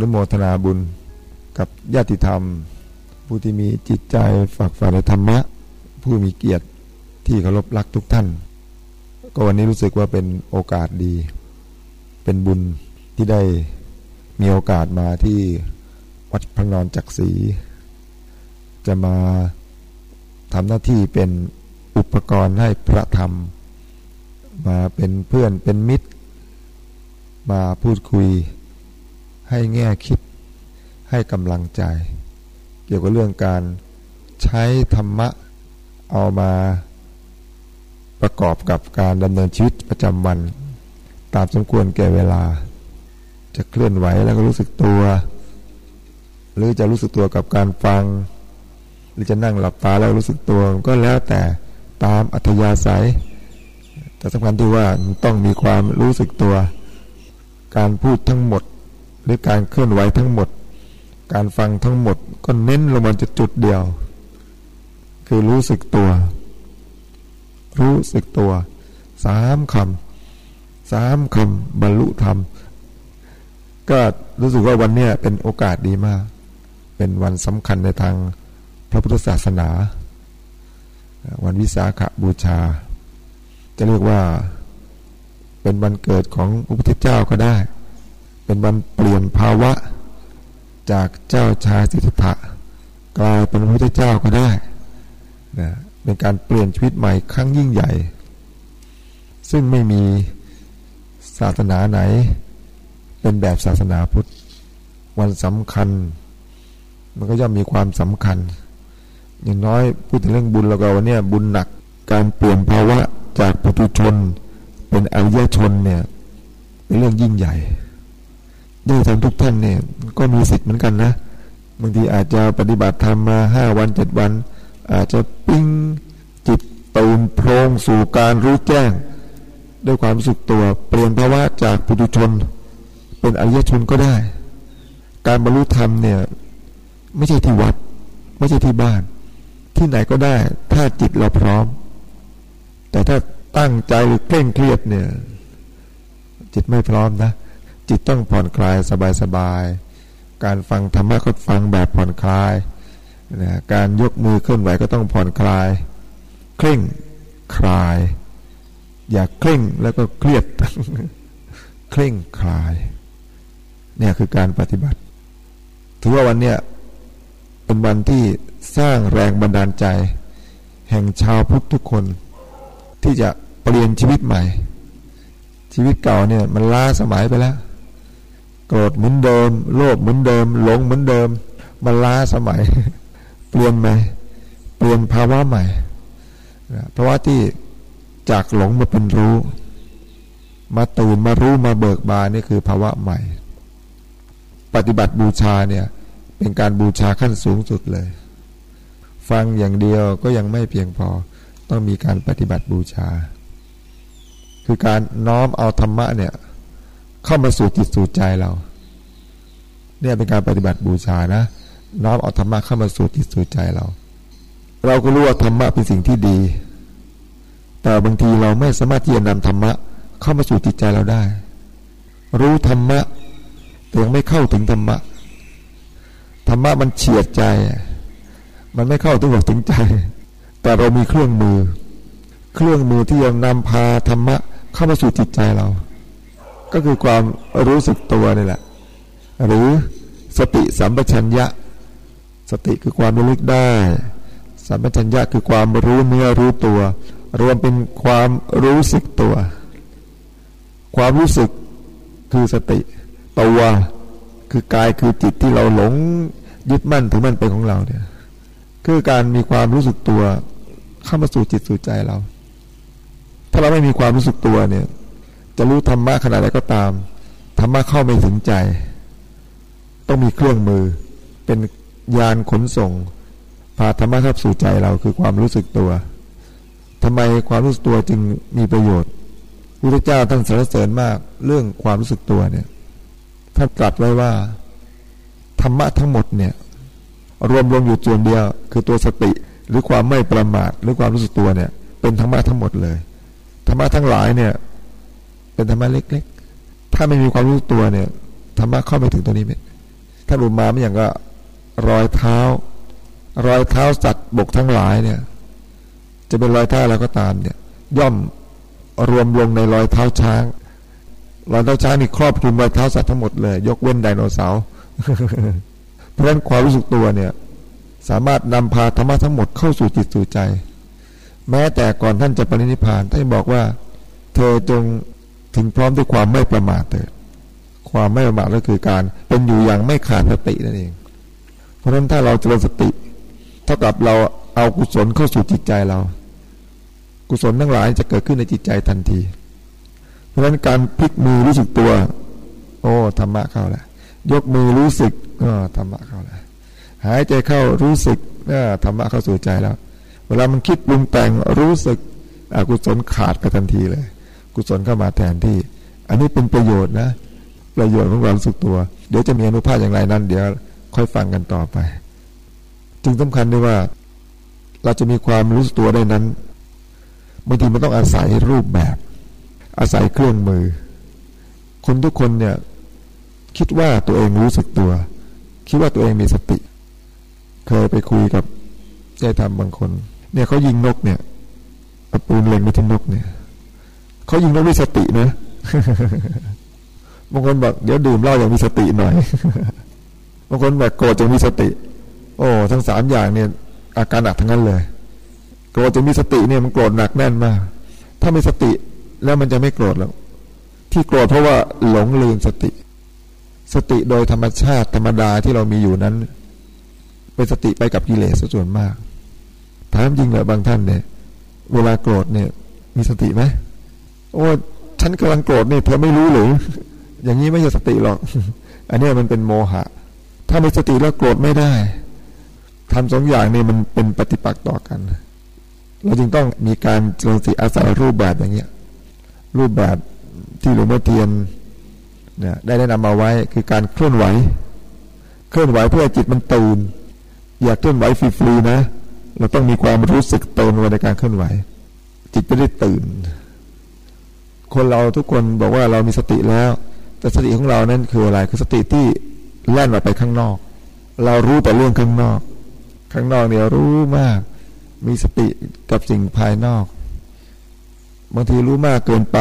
นุโมทนาบุญกับญาติธรรม ผู้ที่มีจิตใจฝักใฝ่ในธรรมะ ผู้มีเกียรติที่เคารพรักทุกท่าน ก็วันนี้รู้สึกว่าเป็นโอกาสดี เป็นบุญที่ได้มีโอกาสมาที่วัดพระนอนจักรีจะมาทำหน้าที่เป็นอุปกรณ์ให้พระธรรม มาเป็นเพื่อนเป็นมิตร มาพูดคุย ให้แง่คิด ให้กำลังใจ เกี่ยวกับเรื่องการใช้ธรรมะเอามาประกอบกับการดำเนินชีวิตประจำวัน ตามสมควรแก่เวลา จะเคลื่อนไหวแล้วก็รู้สึกตัว หรือจะรู้สึกตัวกับการฟัง หรือจะนั่งหลับตาแล้วรู้สึกตัวก็แล้วแต่ตามอัธยาศัย แต่สำคัญที่ว่าต้องมีความรู้สึกตัว การพูดทั้งหมด หรือการเคลื่อนไหวทั้งหมด การฟังทั้งหมดก็เน้นลงมาจะจุดเดียว คือรู้สึกตัว รู้สึกตัวสามคำสามคำบรรลุธรรม ก็รู้สึกว่าวันนี้เป็นโอกาสดีมาก เป็นวันสำคัญในทางพระพุทธศาสนา วันวิสาขบูชา จะเรียกว่าเป็นวันเกิดของพระพุทธเจ้าก็ได้ เป็นวันเปลี่ยนภาวะ จากเจ้าชายสิทธัตถะกลายเป็นพระพุทธเจ้าก็ได้นะเป็นการเปลี่ยนชีวิตใหม่ครั้งยิ่งใหญ่ ซึ่งไม่มีศาสนาไหน เป็นแบบศาสนาพุทธ วันสำคัญ มันก็ย่อมมีความสำคัญ อย่างน้อยพูดถึงเรื่องบุญแล้วก็วันนี้บุญหนักการเปลี่ยนภาวะจากปุถุชน เป็นอริยชนเนี่ยเป็นเรื่องยิ่งใหญ่ ด้ทำทุกท่านเนี่ยก็มีสิทธิ์เหมือนกันนะบางทีอาจจะปฏิบัติธรรมมาห้าวันเจ็ดวัน อาจจะปิ้งจิตตูนโพรงสู่การรู้แจ้ง ด้วยความสุขตัวเปลี่ยนภาวะจากปุถุชน เป็นอริยชนก็ได้ การบรรลุธรรมเนี่ยไม่ใช่ที่วัด ไม่ใช่ที่บ้าน ที่ไหนก็ได้ ถ้าจิตเราพร้อม แต่ถ้าตั้งใจหรือเคร่งเครียดเนี่ย จิตไม่พร้อมนะ จิตต้องผ่อนคลายสบายๆ การฟังธรรมะก็ฟังแบบผ่อนคลายนะการยกมือเคลื่อนไหวก็ต้องผ่อนคลาย เคร่งคลาย อย่าเคร่งแล้วก็เครียด เคร่งคลาย เนี่ยคือการปฏิบัติ ถือว่าวันเนี้ยเป็นวันที่สร้างแรงบันดาลใจ แห่งชาวพุทธทุกคน ที่จะเปลี่ยนชีวิตใหม่ ชีวิตเก่าเนี่ยมันล้าสมัยไปแล้ว โกรธเหมือนเดิม โลภเหมือนเดิม หลงเหมือนเดิม มันล้าสมัย เปลี่ยนใหม่ เปลี่ยนภาวะใหม่เพราะว่าที่จากหลงมาเป็นรู้ มาตื่นมารู้มาเบิกบานนี่คือภาวะใหม่ ปฏิบัติบูชาเนี่ย เป็นการบูชาขั้นสูงสุดเลย ฟังอย่างเดียวก็ยังไม่เพียงพอ ต้องมีการปฏิบัติบูชา คือการน้อมเอาธรรมะเนี่ย เข้ามาสู่จิตสู่ใจเรา เนี่ยเป็นการปฏิบัติบูชานะน้อมเอาธรรมะเข้ามาสู่จิตสู่ใจเรา เราก็รู้ว่าธรรมะเป็นสิ่งที่ดี แต่บางทีเราไม่สามารถที่จะนำธรรมะเข้ามาสู่จิตใจเราได้ รู้ธรรมะแต่ยังไม่เข้าถึงธรรมะธรรมะมันเฉียดใจ มันไม่เข้าถึงหัวถึงใจ แต่เรามีเครื่องมือ เครื่องมือที่จะนำพาธรรมะเข้ามาสู่จิตใจเรา ก็คือความรู้สึกตัวนี่แหละ หรือสติสัมปชัญญะ สติคือความระลึกได้ สัมปชัญญะคือความรู้เนื้อรู้ตัว รวมเป็นความรู้สึกตัว ความรู้สึกคือสติตัวคือกายคือจิตที่เราหลงยึดมั่นถือมั่นเป็นของเราเนี่ยคือการมีความรู้สึกตัวเข้ามาสู่จิตสู่ใจเรา ถ้าเราไม่มีความรู้สึกตัวเนี่ย จะรู้ธรรมะขนาดไหนก็ตามธรรมะเข้าไม่ถึงใจ ต้องมีเครื่องมือ เป็นยานขนส่ง พาธรรมะเข้าสู่ใจเราคือความรู้สึกตัวทำไมความรู้สึกตัวจึงมีประโยชน์พระเจ้าท่านสรรเสริญมากเรื่องความรู้สึกตัวเนี่ยท่านตรัสไว้ว่า ธรรมะทั้งหมดเนี่ย รวมรวมอยู่ส่วนเดียว คือตัวสติหรือความไม่ประมาทหรือความรู้สึกตัวเนี่ย เป็นธรรมะทั้งหมดเลยธรรมะทั้งหลายเนี่ย เป็นธรรมะเล็ก ๆ ถ้าไม่มีความรู้ตัวเนี่ยธรรมะเข้าไปถึงตัวนี้ไหมถ้าอุมาไม่อย่างก็รอยเท้า รอยเท้าสัตว์บกทั้งหลายเนี่ย จะเป็นรอยเท้าอะไรก็ตามเนี่ย ย่อมรวมลงในรอยเท้าช้าง รอยเท้าช้างนี่ครอบคลุมรอยเท้าสัตว์ทั้งหมดเลย ยกเว้นไดโนเสาร์เพราะฉะนั้นความรู้สึกตัวเนี่ย สามารถนำพาธรรมะทั้งหมดเข้าสู่จิตสู่ใจ แม้แต่ก่อนท่านจะปรินิพานท่านบอกว่า เธอจง ถึงพร้อมด้วยความไม่ประมาทเถิดความไม่ประมาทก็คือการเป็นอยู่อย่างไม่ขาดสตินั่นเอง เพราะฉะนั้นถ้าเราเจริญสติ เท่ากับเราเอากุศลเข้าสู่จิตใจเรา กุศลทั้งหลายจะเกิดขึ้นในจิตใจทันที เพราะฉะนั้นการพลิกมือรู้สึกตัว โอ้ธรรมะเข้าแล้วยกมือรู้สึกก็ธรรมะเข้าแล้วหายใจเข้ารู้สึกก็ธรรมะเข้าสู่ใจแล้ว เวลามันคิดปรุงแต่งรู้สึกอกุศลขาดกันทันทีเลย กุศลเข้ามาแทนที่ อันนี้เป็นประโยชน์นะ ประโยชน์ของความรู้สึกตัว เดี๋ยวจะมีอนุภาพอย่างไรนั้น เดี๋ยวค่อยฟังกันต่อไป จึงสำคัญด้วยว่า เราจะมีความรู้สึกตัวได้นั้นบางทีมันต้องอาศัยรูปแบบ อาศัยเครื่องมือ คนทุกคนเนี่ย คิดว่าตัวเองรู้สึกตัว คิดว่าตัวเองมีสติ เคยไปคุยกับใจทำบางคน เนี่ยเขายิงนกเนี่ยปืนเล็งไปที่นกเนี่ย เขายิงนกด้วยสตินะบางคนบอกเดี๋ยวดื่มเหล้าอย่างมีสติหน่อยบางคนแบบโกรธจงมีสติ โอ้ทั้งสามอย่างเนี่ย อาการหนักทั้งนั้นเลยโกรธจงมีสติเนี่ยมันโกรธหนักแน่นมาก ถ้ามีสติแล้วมันจะไม่โกรธแล้ว ที่โกรธเพราะว่าหลงลืมสติ สติโดยธรรมชาติธรรมดาที่เรามีอยู่นั้น เป็นสติไปกับกิเลสส่วนมากถามจริงเลยบางท่านเนี่ย เวลาโกรธเนี่ย มีสติไหม โอ้ฉันกำลังโกรธนี่เธอไม่รู้หรือ อย่างนี้ไม่ใช่สติหรอก อันนี้มันเป็นโมหะ ถ้าไมีสติแล้วโกรธไม่ได้ทำสองอย่างนี้มันเป็นปฏิปักษ์ต่อกันเราจึงต้องมีการเจริญสติอาศัยรูปแบบอย่างเงี้ย รูปแบบที่หลวงพ่อเทียนเนี่ยได้แนะนำมาไว้คือการเคลื่อนไหว เคลื่อนไหวเพื่อจิตมันตื่น อย่าเคลื่อนไหวฟรีๆนะ เราต้องมีความรู้สึกตื่นในการเคลื่อนไหว จิตจะได้ตื่น คนเราทุกคนบอกว่าเรามีสติแล้ว แต่สติของเรานั้นคืออะไร คือสติที่แล่นออกไปข้างนอก เรารู้แต่เรื่องข้างนอก ข้างนอกเนี่ยรู้มาก มีสติกับสิ่งภายนอกบางทีรู้มากเกินไป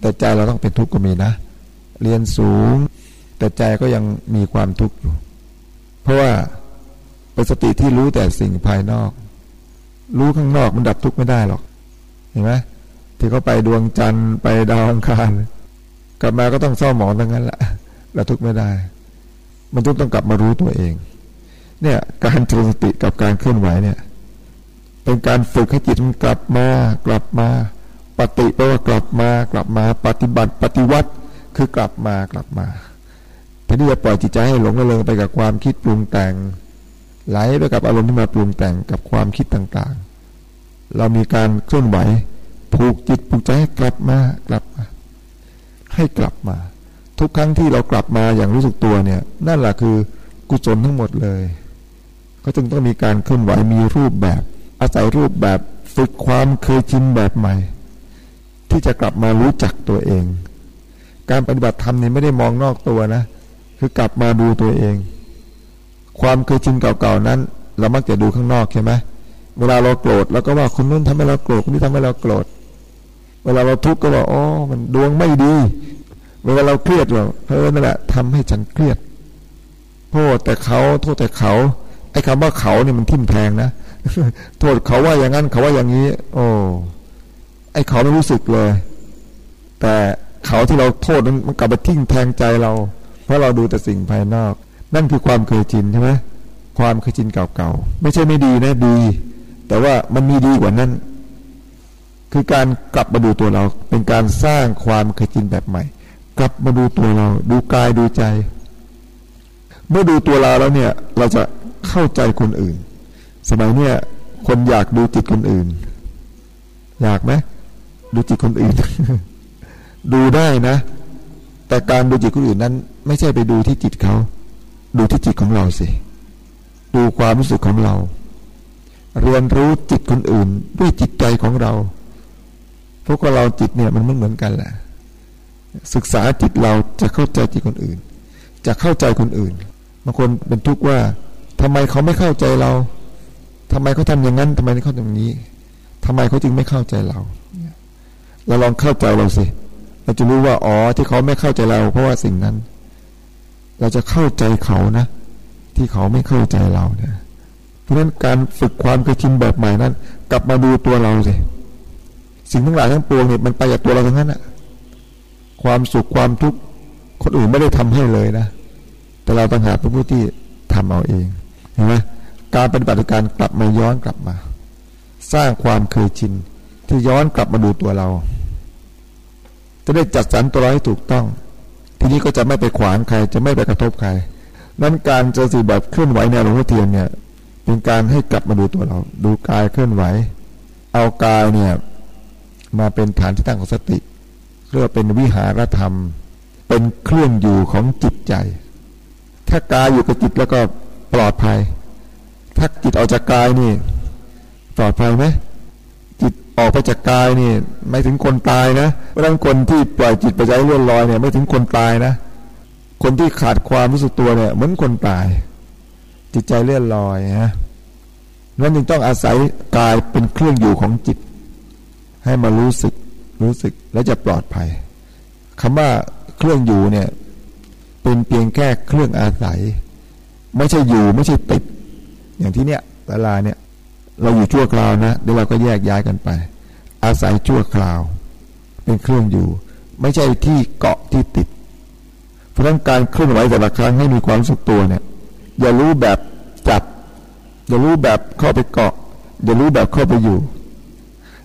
แต่ใจเราต้องเป็นทุกข์ก็มีนะ เรียนสูง แต่ใจก็ยังมีความทุกข์อยู่ เพราะว่าเป็นสติที่รู้แต่สิ่งภายนอก รู้ข้างนอกมันดับทุกข์ไม่ได้หรอก เห็นไหม ที่เขาไปดวงจันทร์ไปดาวอังคารกลับมาก็ต้องเศร้าหมองทั้งนั้นแหละเราทุกไม่ได้ มันทุกต้องกลับมารู้ตัวเอง เนี่ยการเจริญสติกับการเคลื่อนไหวเนี่ย เป็นการฝึกให้จิตมันกลับมากลับมา ปฏิแปลว่ากลับมากลับมาปฏิบัติปฏิวัติคือกลับมากลับมาแทนที่จะปล่อยจิตใจให้หลงระเริงไปกับความคิดปรุงแต่ง ไหลไปกับอารมณ์ที่มาปรุงแต่งกับความคิดต่างๆ เรามีการเคลื่อนไหว ผูกจิตผูกใจให้กลับมากลับมา ให้กลับมา ทุกครั้งที่เรากลับมาอย่างรู้สึกตัวเนี่ย นั่นแหละคือกุศลทั้งหมดเลย ก็จึงต้องมีการเคลื่อนไหวมีรูปแบบ อาศัยรูปแบบฝึกความเคยชินแบบใหม่ ที่จะกลับมารู้จักตัวเอง การปฏิบัติธรรมนี่ไม่ได้มองนอกตัวนะ คือกลับมาดูตัวเอง ความเคยชินเก่าๆนั้น เรามักจะดูข้างนอกใช่ไหมเวลาเราโกรธเราก็ว่าคนนู้นทำให้เราโกรธคนนี้ทำให้เราโกรธ เวลาเราทุกข์ก็ว่าอ๋อมันดวงไม่ดี เวลาเราเครียดเราเออนั่นแหละทำให้ฉันเครียดโทษแต่เขาโทษแต่เขาไอ้คำว่าเขาเนี่ยมันทิ่มแทงนะโทษเขาว่าอย่างนั้นเขาว่าอย่างนี้ โอ้ไอ้เขาไม่รู้สึกเลย แต่เขาที่เราโทษนั้นมันกลับมาทิ่มแทงใจเรา เพราะเราดูแต่สิ่งภายนอก นั่นคือความเคยชินใช่ไหมความเคยชินเก่าๆไม่ใช่ไม่ดีนะดี แต่ว่ามันมีดีกว่านั้น คือการกลับมาดูตัวเราเป็นการสร้างความเคยชินแบบใหม่ กลับมาดูตัวเรา ดูกายดูใจ เมื่อดูตัวเราแล้วเนี่ย เราจะเข้าใจคนอื่น สมัยเนี่ยคนอยากดูจิตคนอื่น อยากไหมดูจิตคนอื่น ดูได้นะ แต่การดูจิตคนอื่นนั้น ไม่ใช่ไปดูที่จิตเขา ดูที่จิตของเราสิ ดูความรู้สึกของเรา เรียนรู้จิตคนอื่น ด้วยจิตใจของเรา ราะว่าเราจิตเนี่ยมันไม่เหมือนกันแหละ ศึกษาจิตเราจะเข้าใจจิตคนอื่น จะเข้าใจคนอื่นบางคนเป็นทุกข์ว่าทำไมเขาไม่เข้าใจเราทำไมเขาทำอย่างนั้นทำไมเขาทำอย่างนี้ทำไมเขาจึงไม่เข้าใจเราเราลองเข้าใจเราสิเราจะรู้ว่าอ๋อที่เขาไม่เข้าใจเรา เพราะว่าสิ่งนั้น เราจะเข้าใจเขานะ ที่เขาไม่เข้าใจเราเนี่ยเพราะฉะนั้นการฝึกความเคยชินแบบใหม่นั้น กลับมาดูตัวเราสิ สิ่งทั้งหลายทั้งปวงเนี่ยมันไปจากตัวเราทั้งนั้นอะความสุขความทุกข์คนอื่นไม่ได้ทำให้เลยนะ แต่เราต่างหากเป็นผู้ที่ทำเอาเองเห็นไหมการปฏิบัติการกลับมาย้อนกลับมา สร้างความเคยชินที่ย้อนกลับมาดูตัวเรา จะได้จัดสรรตัวเราให้ถูกต้อง ทีนี้ก็จะไม่ไปขวางใคร จะไม่ไปกระทบใครนั้นการเจอสีแบบเคลื่อนไหวในหลวงพ่อเทียนเนี่ย เป็นการให้กลับมาดูตัวเรา ดูกายเคลื่อนไหว เอากายเนี่ย มาเป็นฐานที่ตั้งของสติเรียกว่าเป็นวิหารธรรม เป็นเครื่องอยู่ของจิตใจ ถ้ากายอยู่กับจิตแล้วก็ปลอดภัย ถ้าจิตออกจากกายนี่ ปลอดภัยไหมจิตออกไปจากกายนี่ไม่ถึงคนตายนะเพราะนั้นคนที่ปล่อยจิตไปใจเลื่อนลอยเนี่ยไม่ถึงคนตายนะ คนที่ขาดความรู้สึกตัวเนี่ยเหมือนคนตาย จิตใจเลื่อนลอยนะนั้นจึงต้องอาศัยกายเป็นเครื่องอยู่ของจิต ให้มารู้สึกรู้สึกแล้วจะปลอดภัยคำว่าเครื่องอยู่เนี่ย เป็นเพียงแค่เครื่องอาศัย ไม่ใช่อยู่ไม่ใช่ติด อย่างที่เนี้ยเวลาเนี่ย เราอยู่ชั่วคราวนะเดี๋ยวเราก็แยกย้ายกันไป อาศัยชั่วคราว เป็นเครื่องอยู่ ไม่ใช่ที่เกาะที่ติด เพราะฉะนั้นการเคลื่อนไหวแต่ละครั้งให้มีความสุขตัวเนี่ย อย่ารู้แบบจับ อย่ารู้แบบเข้าไปเกาะ อย่ารู้แบบเข้าไปอยู่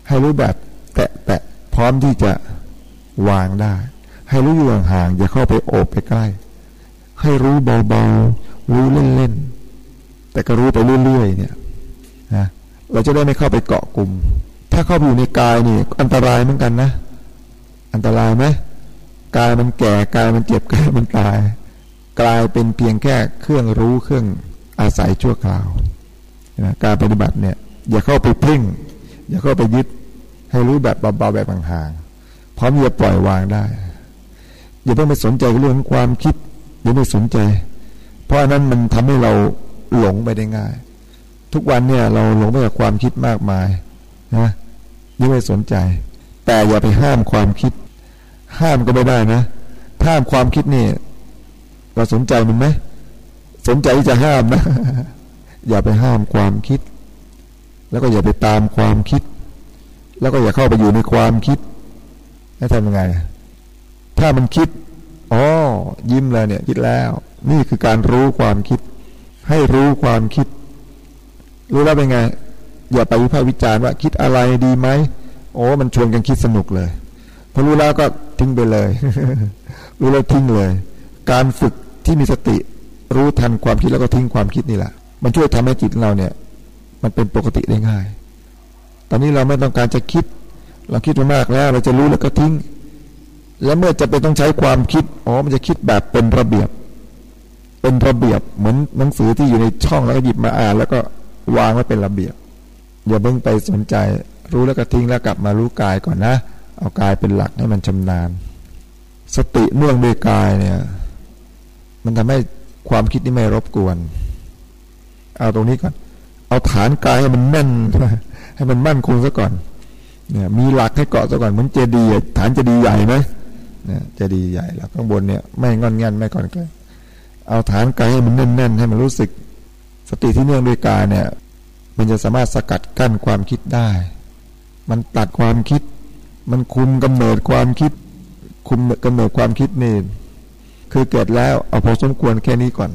ให้รู้แบบ แตะแตะพร้อมที่จะวางได้ ให้รู้อยู่ห่างๆอย่าเข้าไปโอบไปใกล้ ให้รู้เบาๆรู้เล่นๆแต่ก็รู้ไปเรื่อยๆเนี่ยนะเราจะได้ไม่เข้าไปเกาะกลุ่ม ถ้าเข้าไปอยู่ในกายนี่อันตรายเหมือนกันนะ อันตรายไหมกายมันแก่กายมันเจ็บกายมันตาย กลายเป็นเพียงแค่เครื่องรู้เครื่องอาศัยชั่วคราวนะการปฏิบัติเนี่ย อย่าเข้าไปพึ่งอย่าเข้าไปยึด ให้รู้แบบเบาๆแบบห่างๆพร้อมจะปล่อยวางได้ อย่าเพิ่งไปสนใจเรื่องความคิดอย่าไปสนใจ เพราะนั้นมันทำให้เราหลงไปได้ง่าย ทุกวันเนี่ยเราหลงไปกับความคิดมากมายนะยิ่งไม่สนใจ แต่อย่าไปห้ามความคิด ห้ามก็ไม่ได้นะห้ามความคิดนี่เราสนใจมันไหมสนใจที่จะห้ามนะ อย่าไปห้ามความคิด แล้วก็อย่าไปตามความคิด แล้วก็อย่าเข้าไปอยู่ในความคิดแล้วทำยังไง ถ้ามันคิดอ๋อยิ้มแล้วเนี่ย คิดแล้ว นี่คือการรู้ความคิด ให้รู้ความคิด รู้แล้วเป็นไง อย่าไปวิพากษ์วิจารณ์ว่า คิดอะไรดีไหมโอ้มันชวนกันคิดสนุกเลยพอรู้แล้วก็ทิ้งไปเลย รู้แล้วทิ้งเลย การฝึกที่มีสติ รู้ทันความคิดแล้วก็ทิ้งความคิดนี่แหละ มันช่วยทำให้จิตเราเนี่ย มันเป็นปกติได้ง่าย ตอนนี้เราไม่ต้องการจะคิด เราคิดมามากแล้ว เราจะรู้แล้วก็ทิ้ง แล้วเมื่อจะเป็นต้องใช้ความคิดอ๋อมันจะคิดแบบเป็นระเบียบ เป็นระเบียบเหมือนหนังสือที่อยู่ในช่องแล้วก็หยิบมาอ่าน แล้วก็วางไว้เป็นระเบียบอย่าเพิ่งไปสนใจ รู้แล้วก็ทิ้งแล้วกลับมารู้กายก่อนนะ เอากายเป็นหลักให้มันชำนาญ สติเนื่องด้วยกายเนี่ย มันทำให้ความคิดนี่ไม่รบกวน เอาตรงนี้ก่อน เอาฐานกายให้มันแน่น ให้มันมั่นคงซะก่อนเนี่ยมีหลักให้เกาะซะก่อนเหมือนเจดีย์ฐานเจดีย์ใหญ่ไหมเนี่ยเจดีย์ใหญ่แล้วข้างบนเนี่ยไม่งอนงันไม่ก่อนเกินเอาฐานกายให้มันแน่นๆให้มันรู้สึก สติที่เนื่องด้วยกายเนี่ย มันจะสามารถสกัดกั้นความคิดได้ มันตัดความคิด มันคุมกำเนิดความคิด คุมกำเนิดความคิดนี่คือเกิดแล้วเอาพอสมควรแค่นี้ก่อน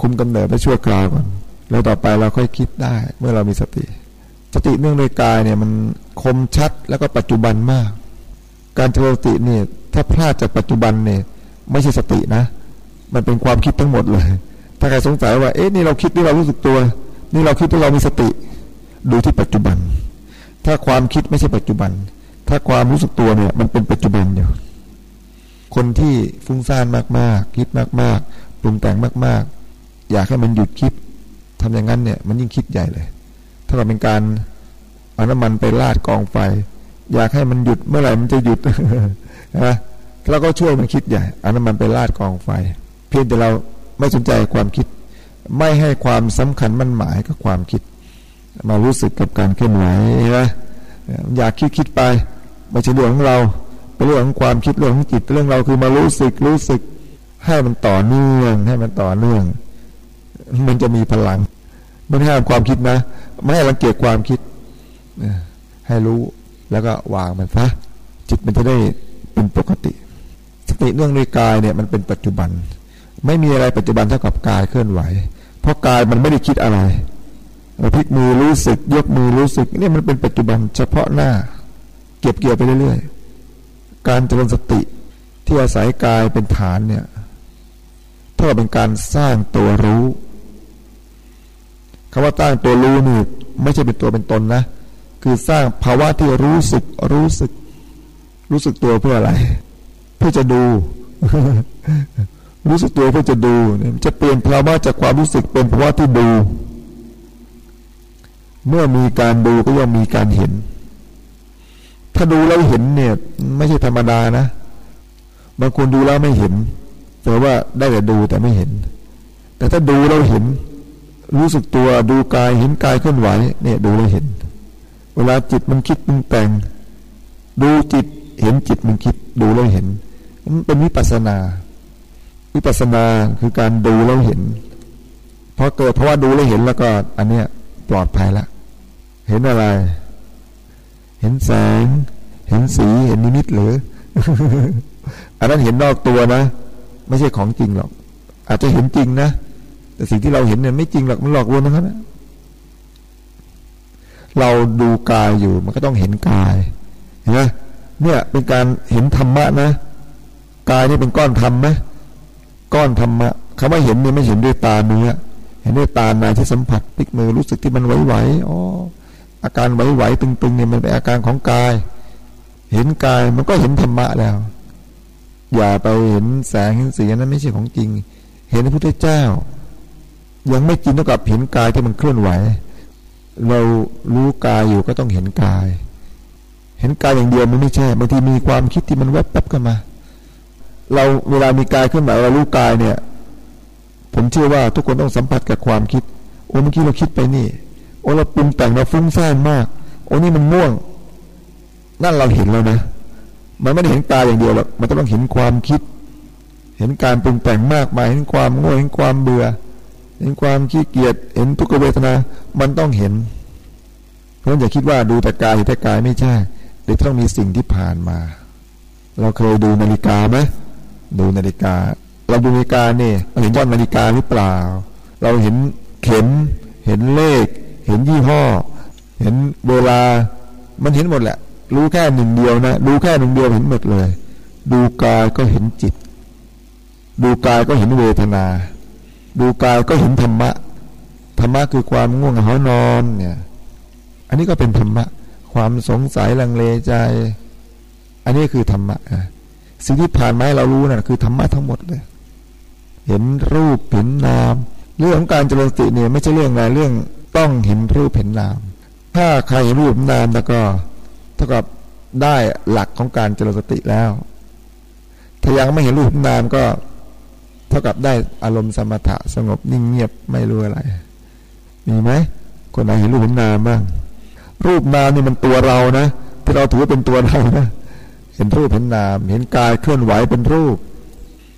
คุมกำเนิดไปชั่วคราวก่อน แล้วต่อไปเราค่อยคิดได้ เมื่อเรามีสติ สติเนื่องด้วยกายเนี่ยมันคมชัดแล้วก็ปัจจุบันมาก การเจริญสติเนี่ยถ้าพลาดจากปัจจุบันเนี่ยไม่ใช่สตินะ มันเป็นความคิดทั้งหมดเลย ถ้าใครสงสัยว่าเอ๊ะนี่เราคิดนี่เรารู้สึกตัว นี่เราคิดที่เรามีสติ ดูที่ปัจจุบัน ถ้าความคิดไม่ใช่ปัจจุบัน ถ้าความรู้สึกตัวเนี่ยมันเป็นปัจจุบันอยู่คนที่ฟุ้งซ่านมากๆ คิดมากๆปรุงแต่งมาก ๆ อยากให้มันหยุดคิดทำอย่างนั้นเนี่ย มันยิ่งคิดใหญ่เลย ท่ากับเป็นการเอาน้ำมันไปลาดกองไฟ อยากให้มันหยุดเมื่อไหร่มันจะหยุดนะแล้วก็ช่วยมันคิดใหญ่เอาน้ำมันไปลาดกองไฟ เพียงแต่เราไม่สนใจความคิด ไม่ให้ความสำคัญมั่นหมายกับความคิด มารู้สึกกับการเคลื่อนไหวนะอยากคิดคิดไปไม่ใช่เรื่องของเราเป็นเรื่องของความคิดเรื่องของจิตเรื่องเราคือมารู้สึกรู้สึกให้มันต่อเนื่องให้มันต่อเนื่อง มันจะมีพลัง ไม่ห้ามความคิดนะ ไม่ให้รังเกียจความคิดให้รู้แล้วก็วางมันซะจิตมันจะได้เป็นปกติ สติเรื่องในกายเนี่ยมันเป็นปัจจุบัน ไม่มีอะไรปัจจุบันเท่ากับกายเคลื่อนไหว เพราะกายมันไม่ได้คิดอะไรเราพลิกมือรู้สึก ยกมือรู้สึกนี่มันเป็นปัจจุบันเฉพาะหน้า เก็บเกี่ยวไปเรื่อยๆการเจริญสติที่อาศัยกายเป็นฐานเนี่ยเท่ากับเป็นการสร้างตัวรู้ คำว่าตั้างตัวรู้นี่ไม่ใช่เป็นตัวเป็นตนนะ คือสร้างภาวะที่รู้สึกรู้สึก รู้สึกตัวเพื่ออะไร เพื่อจะดู รู้สึกตัวเพื่อจะดู จะเปลี่ยนภาวะจากความรู้สึกเป็นภาวะที่ดู เมื่อมีการดูก็ย่อมมีการเห็น ถ้าดูแล้วเห็นเนี่ย ไม่ใช่ธรรมดานะบางคนดูแล้วไม่เห็นแต่ว่าได้แต่ดูแต่ไม่เห็น แต่ถ้าดูแล้วเห็น รู้สึกตัวดูกายเห็นกายเคลื่อนไหวเนี่ยดูแล้วเห็น เวลาจิตมันคิดมันแต่ง ดูจิตเห็นจิตมันคิดดูแล้วเห็น มันเป็นวิปัสนา วิปัสนาคือการดูแล้วเห็นพอเกิดเพราะว่าดูแล้วเห็นแล้วก็ อันเนี้ยปลอดภัยละ เห็นอะไร เห็นแสง เห็นสีเห็นนิมิตหรือ อันนั้นเห็นนอกตัวนะ ไม่ใช่ของจริงหรอก อาจจะเห็นจริงนะ แต่สิ่งที่เราเห็นเนี่ยไม่จริงหรอกมันหลอกลวงทั้งนั้นเราดูกายอยู่มันก็ต้องเห็นกายเห็นไหมเนี่ยเป็นการเห็นธรรมะนะกายนี่เป็นก้อนธรรมไหมก้อนธรรมะคำว่าเห็นเนี่ยไม่เห็นด้วยตาเนื้อเห็นด้วยตาในที่สัมผัสพลิกมือรู้สึกที่มันไหวๆอ๋ออาการไหวๆตึงๆเนี่ยมันเป็นอาการของกาย เห็นกายมันก็เห็นธรรมะแล้ว อย่าไปเห็นแสงเห็นสีนั้นไม่ใช่ของจริง เห็นพระพุทธเจ้า ยังไม่จริงเท่ากับเห็นกายที่มันเคลื่อนไหว เรารู้กายอยู่ก็ต้องเห็นกาย เห็นกายอย่างเดียวมันไม่ใช่บางทีมีความคิดที่มันแวบแป๊บขึ้นมา เราเวลามีกายเคลื่อนไหวเรารู้กายเนี่ย ผมเชื่อว่าทุกคนต้องสัมผัสกับความคิด โอ้เมื่อกี้เราคิดไปนี่ โอ้เราปรุงแต่งเราฟุ้งซ่านมาก โอ้นี่มันม่วง นั่นเราเห็นแล้วนะ มันไม่ได้เห็นกายอย่างเดียวหรอกมันต้องเห็นความคิด เห็นการปรุงแต่งมากมายเห็นความง่วงเห็นความเบื่อ เห็นความขี้เกียจเห็นทุกขเวทนา มันต้องเห็น เพราะอย่าคิดว่าดูแต่กายเห็นแต่กายไม่ใช่เดี๋ยวต้องมีสิ่งที่ผ่านมา เราเคยดูนาฬิกาไหมดูนาฬิกา เราดูนาฬิกาเนี่ยเราเห็นยอดนาฬิกาหรือเปล่า เราเห็นเข็ม เห็นเลข เห็นยี่ห้อ เห็นเวลา มันเห็นหมดแหละ รู้แค่หนึ่งเดียวนะดูแค่หนึ่งเดียวเห็นหมดเลย ดูกายก็เห็นจิต ดูกายก็เห็นเวทนา ดูกายก็เห็นธรรมะ ธรรมะคือความง่วงเหานอนเนี่ย อันนี้ก็เป็นธรรมะ ความสงสัยลังเลใจ อันนี้คือธรรมะสิ่งที่ผ่านมาให้เรารู้นะ่ะคือธรรมะทั้งหมดเลย เห็นรูปเห็นนาม เรื่องของการเจริญสติเนี่ยไม่ใช่เรื่องอะไรเรื่องต้องเห็นรูปเห็นนาม ถ้าใครเห็นรูปนามแล้วก็เท่ากับได้หลักของการเจริญสติแล้ว ถ้ายังไม่เห็นรูปนามก็ ท่ากับได้อารมณ์สมถะสงบนิ่งเงียบไม่รู้อะไร มีไหมคนไหนเห็นรูปนนามบ้างรูปนามนี่มันตัวเรานะที่เราถือเป็นตัวเรานะเห็นรูปเห็นนาม เห็นกายเคลื่อนไหวเป็นรูป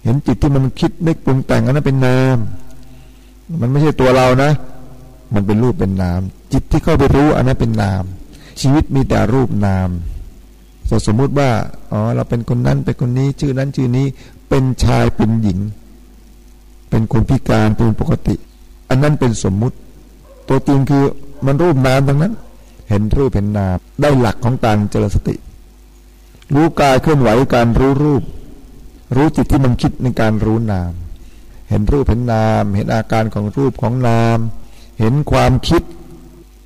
เห็นจิตที่มันคิดนึกปรุงแต่งอันนั้นเป็นนาม มันไม่ใช่ตัวเรานะ มันเป็นรูปเป็นนาม จิตที่เข้าไปรู้อันนั้นเป็นนาม ชีวิตมีแต่รูปนามสมมุติว่าอ๋อเราเป็นคนนั้นเป็นคนนี้ชื่อนั้นชื่อนี้เป็นชายเป็นหญิง เป็นคนพิการเป็นปกติ อันนั้นเป็นสมมุติ ตัวจริงคือมันรูปนามทั้งนั้น เห็นรูปเห็นนามได้หลักของการเจริญสติ รู้กายเคลื่อนไหวการรู้รูป รู้จิตที่มันคิดในการรู้นาม เห็นรูปเห็นนาม เห็นอาการของรูปของนาม เห็นความคิด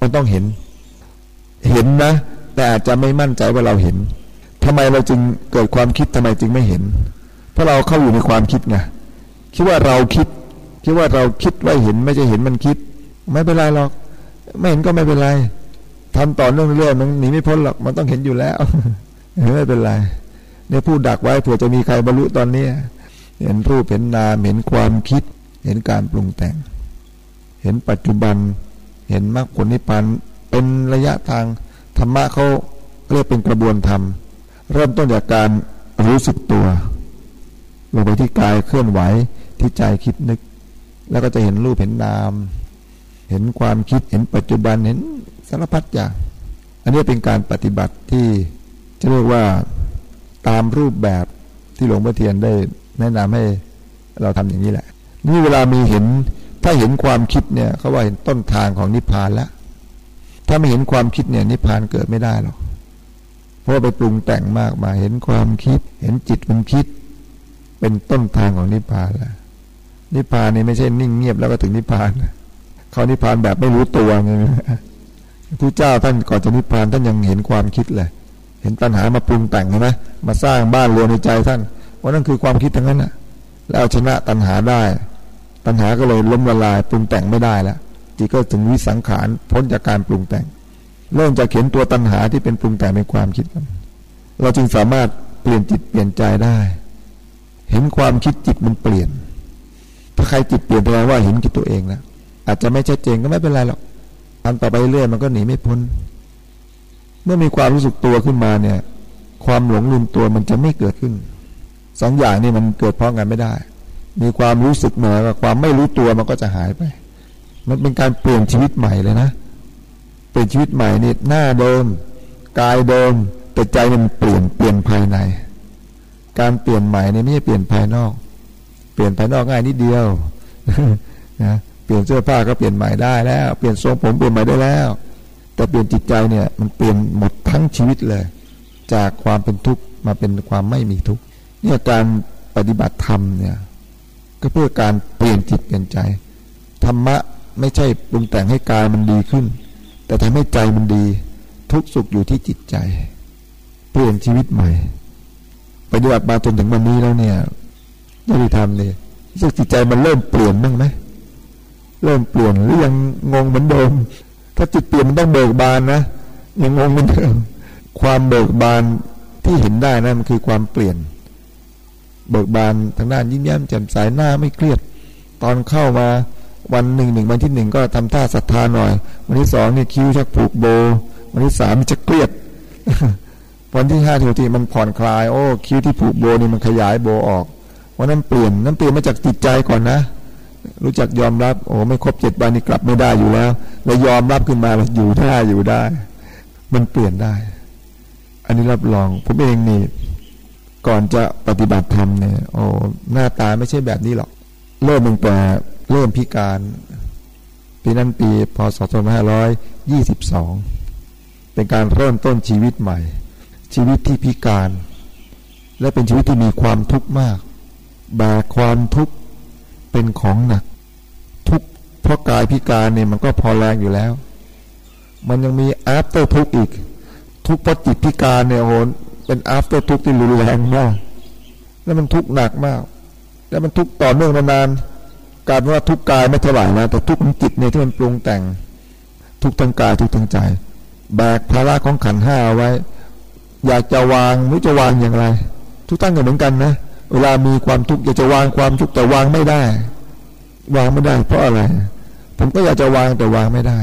มันต้องเห็น เห็นนะ แต่อาจจะไม่มั่นใจว่าเราเห็นทำไมเราจึงเกิดความคิดทำไมจึงไม่เห็น เพราะเราเข้าอยู่ในความคิดไง คิดว่าเราคิด คิดว่าเราคิดว่าเห็นไม่ใช่เห็นมันคิด ไม่เป็นไรหรอก ไม่เห็นก็ไม่เป็นไรทำต่อเนื่องเรื่อยมันหนีไม่พ้นหรอกมันต้องเห็นอยู่แล้วไม่เป็นไรเนี่ยพูดดักไว้เผื่อจะมีใครบรรลุตอนนี้เห็นรูปเห็นนามเห็นความคิด เห็นการปรุงแต่ง เห็นปัจจุบัน เห็นมรรคผลนิพพานเป็นระยะทางธรรมะเขาเรียกเป็นกระบวนธรรม เริ่มต้นจากการรู้สึกตัว ลงไปที่กายเคลื่อนไหวที่ใจคิดนึก แล้วก็จะเห็นรูปเห็นนาม เห็นความคิดเห็นปัจจุบันเห็นสารพัดอย่าง อันนี้เป็นการปฏิบัติที่จะเรียกว่าตามรูปแบบที่หลวงพ่อเทียนได้แนะนำให้เราทำอย่างนี้แหละ นี่เวลามีเห็นถ้าเห็นความคิดเนี่ยเขาว่าเห็นต้นทางของนิพพานแล้วถ้าไม่เห็นความคิดเนี่ยนิพพานเกิดไม่ได้หรอกเพราะไปปรุงแต่งมากมาเห็นความคิด เห็นจิตมันคิด เป็นต้นทางของนิพพานแล้วนิพพานนี่ไม่ใช่นิ่งเงียบแล้วก็ถึงนิพพานเขานิพพานแบบไม่รู้ตัวไงพระเจ้าท่านก่อนจะนิพพานท่านยังเห็นความคิดเลยเห็นตัณหามาปรุงแต่งใช่ไหมมาสร้างบ้านรือนในใจท่านว่านั่นคือความคิดทั้งนั้นน่ะ แล้วชนะตัณหาได้ ตัณหาก็เลยล้มละลายปรุงแต่งไม่ได้แล้วจิตก็ถึงวิสังขารพ้นจากการปรุงแต่ง เริ่มจากเห็นตัวตัณหาที่เป็นปรุงแต่งในความคิดกันเราจึงสามารถเปลี่ยนจิตเปลี่ยนใจได้ เห็นความคิดจิตมันเปลี่ยน ถ้าใครจิตเปลี่ยนแปลว่าเห็นกิจตัวเองแล้วอาจจะไม่ชัดเจนก็ไม่เป็นไรหรอกทำต่อไปเรื่อยมันก็หนีไม่พ้น เมื่อมีความรู้สึกตัวขึ้นมาเนี่ย ความหลงลืมตัวมันจะไม่เกิดขึ้นสองอย่างนี่มันเกิดพร้อมกันไม่ได้ มีความรู้สึกเหนือกับความไม่รู้ตัวมันก็จะหายไป มันเป็นการเปลี่ยนชีวิตใหม่เลยนะเป็นชีวิตใหม่นี่หน้าเดิมกายเดิมแต่ใจมันเปลี่ยนเปลี่ยนภายใน การเปลี่ยนใหม่นี่ไม่ใช่เปลี่ยนภายนอก เปลี่ยนภายนอกง่ายนิดเดียวนะเปลี่ยนเสื้อผ้าก็เปลี่ยนใหม่ได้แล้ว เปลี่ยนทรงผมเปลี่ยนใหม่ได้แล้ว แต่เปลี่ยนจิตใจเนี่ยมันเปลี่ยนหมดทั้งชีวิตเลย จากความเป็นทุกข์มาเป็นความไม่มีทุกข์เนี่ยการปฏิบัติธรรมเนี่ยก็เพื่อการเปลี่ยนจิตเปลี่ยนใจธรรมะไม่ใช่ปรุงแต่งให้กายมันดีขึ้น แต่ทำให้ใจมันดี ทุกสุขอยู่ที่จิตใจ เปลี่ยนชีวิตใหม่ ปฏิบัติมาจนถึงวันนี้แล้วเนี่ยยติธรรมเนี่ยรู้สึกจิตใจมันเริ่มเปลี่ยนบ้างไหมเริ่มเปลี่ยนหรือยังงงเหมือนเดิม ถ้าจิตเปลี่ยนมันต้องเบิกบานนะยังงงเหมือนเดิมความเบิกบานที่เห็นได้นะมันคือความเปลี่ยน เบิกบานทางด้านยิ้มแย้มแจ่มใสหน้าไม่เครียด ตอนเข้ามาวันหนึ่งหนึ่งวันที่หนึ่งก็ทำท่าศรัทธาหน่อย วันที่สองนี่คิ้วชักผูกโบ วันที่สามจะเครียด วันที่ห้าทีมันผ่อนคลาย โอ้คิ้วที่ผูกโบนี่มันขยายโบออกวันนั้นเปลี่ยนนั้นเปลี่ยนมาจากจิตใจก่อนนะ รู้จักยอมรับ โอ้ไม่ครบเจ็ดวันนี่กลับไม่ได้อยู่แล้วเรายอมรับขึ้นมาเราอยู่ได้อยู่ได้ มันเปลี่ยนได้ อันนี้รับรอง ผมเองนี่ ก่อนจะปฏิบัติธรรมเนี่ย โอ้หน้าตาไม่ใช่แบบนี้หรอก เริ่มตั้งแต่เริ่มพิการปีนั้นปีพศ2522 เป็นการเริ่มต้นชีวิตใหม่ ชีวิตที่พิการ และเป็นชีวิตที่มีความทุกข์มาก แบกความทุกข์เป็นของหนัก ทุกข์เพราะกายพิการเนี่ยมันก็พอแรงอยู่แล้ว มันยังมี after ทุกข์อีก ทุกข์เพราะจิตพิการเนี่ยโหนเป็น after ทุกข์ที่รุนแรงมากแล้วมันทุกข์หนักมาก แล้วมันทุกข์ต่อเนื่องนานๆการว่าทุกข์กายไม่เท่าไหร่นะแต่ทุกข์ของจิตเนี่ยที่มันปรุงแต่ง ทุกข์ทางกายทุกข์ทางใจ แบกภาระของขันห้าไว้ อยากจะวางไม่จะวางอย่างไร ทุกท่านก็เหมือนกันนะ เวลามีความทุกข์อยากจะวางความทุกข์แต่วางไม่ได้ วางไม่ได้ เพราะอะไร ผมก็อยากจะวางแต่วางไม่ได้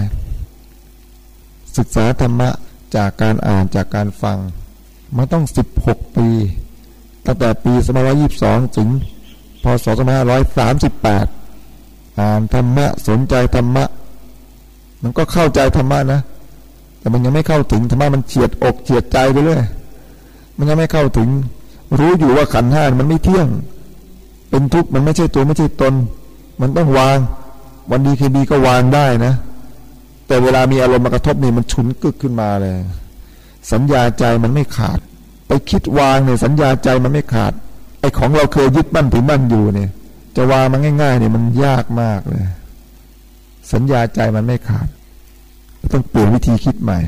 ศึกษาธรรมะจากการอ่านจากการฟังมันต้องสิบหกปี ตั้งแต่ปีสมัยยี่สิบสองถึงพศสองพันห้าร้อยสามสิบแปดอ่านธรรมะสนใจธรรมะ มันก็เข้าใจธรรมะนะ แต่มันยังไม่เข้าถึงธรรมะมันเฉียดอกเฉียดใจไปเรื่อยมันยังไม่เข้าถึง รู้อยู่ว่าขันห้ามันไม่เที่ยง เป็นทุกข์มันไม่ใช่ตัวไม่ใช่ตน มันต้องวาง วันดีคืนดีก็วางได้นะ แต่เวลามีอารมณ์มากระทบนี่มันฉุนกึกขึ้นมาเลย สัญญาใจมันไม่ขาด ไปคิดวางเนี่ยสัญญาใจมันไม่ขาดไอ้ของเราเคยยึดมั่นถือมั่นอยู่เนี่ย จะวางมันง่ายๆเนี่ยมันยากมากเลย สัญญาใจมันไม่ขาด ต้องเปลี่ยนวิธีคิดใหม่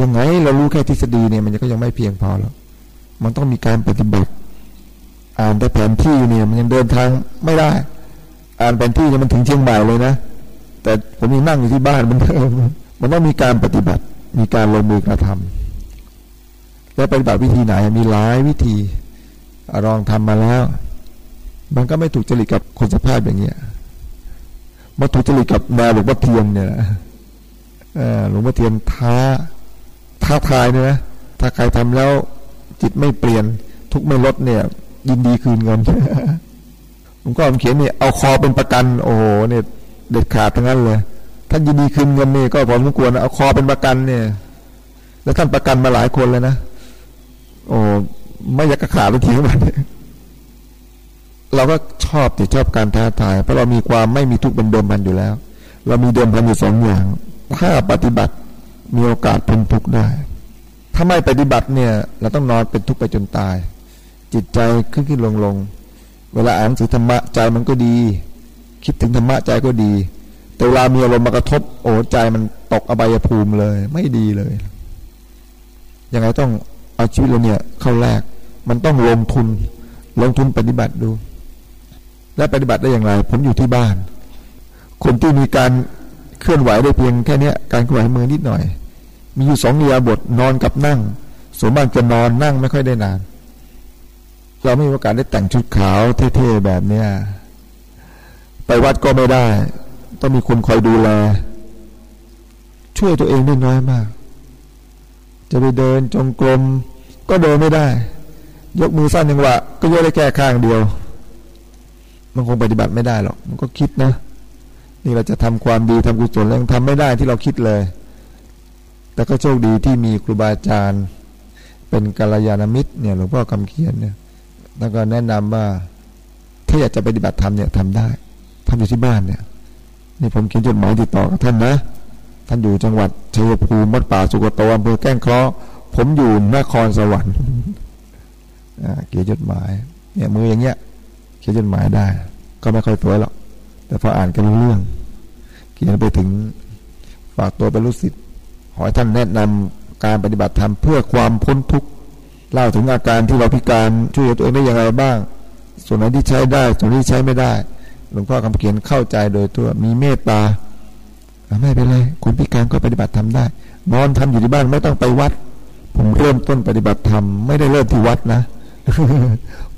ยังไงเรารู้แค่ทฤษฎีเนี่ย มันก็ยังไม่เพียงพอแล้ว มันต้องมีการปฏิบัติ อ่านแต่แผนที่เนี่ย มันยังเดินทางไม่ได้ อ่านแผนที่เนี่ยมันถึงเชียงใหม่เลยนะ แต่ผมยังนั่งอยู่ที่บ้านมันมันต้องมีการปฏิบัติ มีการลงมือกระทำและปฏิบัติวิธีไหนมีหลายวิธีลองทำมาแล้ว มันก็ไม่ถูกจริตกับคนสภาพอย่างเงี้ยมาถูกจริตกับแนวหลวงพ่อเทียนเนี่ย หลวงพ่อเทียนท้าท้าทายเนี่ยนะถ้าใครทำแล้วจิตไม่เปลี่ยน ทุกไม่ลดเนี่ย ยินดีคืนเงินผมก็เขียนเนี่ยเอาคอเป็นประกัน โอ้โหเนี่ยเด็ดขาดทั้งนั้นเลยท่านยินดีคืนเงินนี่ก็พอสมควรเอาคอเป็นประกันเนี่ย แล้วท่านประกันมาหลายคนเลยนะโอ้ไม่อยากกระขาดไปทีมันเราก็ชอบติชอบการท้าทาย เพราะเรามีความไม่มีทุกข์เป็นเดิมพันอยู่แล้ว เรามีเดิมพันอยู่สองอย่าง ถ้าปฏิบัติมีโอกาสพ้นทุกข์ได้ ถ้าไม่ปฏิบัติเนี่ย เราต้องนอนเป็นทุกข์ไปจนตาย จิตใจขึ้นขึ้นลงลง เวลาอ่านสือธรรมะใจมันก็ดี คิดถึงธรรมะใจก็ดี แต่เวลามีอารมณ์มากระทบ โอ้ใจมันตกอบายภูมิเลย ไม่ดีเลย ยังไงต้องเอาชีวิตเราเนี่ยเข้าแรก มันต้องลงทุน ลงทุนปฏิบัติดู และปฏิบัติได้อย่างไร ผมอยู่ที่บ้าน คนที่มีการ เคลื่อนไหวได้เพียงแค่นี้การเคลื่อนไหวมือนิดหน่อย มีอยู่สองเรียบทนอนกับนั่งสมบัติจะนอนนั่งไม่ค่อยได้นาน เราไม่มีโอกาสได้แต่งชุดขาวเท่ๆแบบเนี้ยไปวัดก็ไม่ได้ ต้องมีคนคอยดูแล ช่วยตัวเองได้น้อยมาก จะไปเดินจงกรมก็เดินไม่ได้ ยกมือสั้นยังวะก็ยกได้แค่ข้างเดียว มันคงปฏิบัติไม่ได้หรอก มันก็คิดนะ นี่เราจะทำความดีทำกุศลยังทำไม่ได้ที่เราคิดเลย แต่ก็โชคดีที่มีครูบาอาจารย์ เป็นกัลยาณมิตรเนี่ยหลวงพ่อคำเขียนเนี่ยแล้วก็แนะนำว่าถ้าอยากจะปฏิบัติธรรมเนี่ยทำได้ทำอยู่ที่บ้านเนี่ยนี่ผมเขียนจดหมายติดต่อกับท่านนะ ท่านอยู่จังหวัดชัยภูมิวัดป่าสุกโตอำเภอแก้งเคราะห์ผมอยู่นครสวรรค์เขียนจดหมาย เนี่ยมืออย่างเงี้ย เขียนจดหมายได้ ก็ไม่ค่อยสวยหรอก แต่พออ่านกันรู้เรื่อง เขียนไปถึงฝากตัวเป็นลูกศิษย์ขอให้ท่านแนะนำการปฏิบัติธรรมเพื่อความพ้นทุกข์เล่าถึงอาการที่เราพิการช่วยตัวเองได้อย่างไรบ้าง ส่วนไหนที่ใช้ได้ ส่วนที่ใช้ไม่ได้หลวงพ่อคำเขียนเข้าใจโดยตัวมีเมตตาไม่เป็นไรคนพิการก็ปฏิบัติธรรมได้ นอนทำอยู่ที่บ้านไม่ต้องไปวัด ผมเริ่มต้นปฏิบัติธรรมไม่ได้เริ่มที่วัดนะ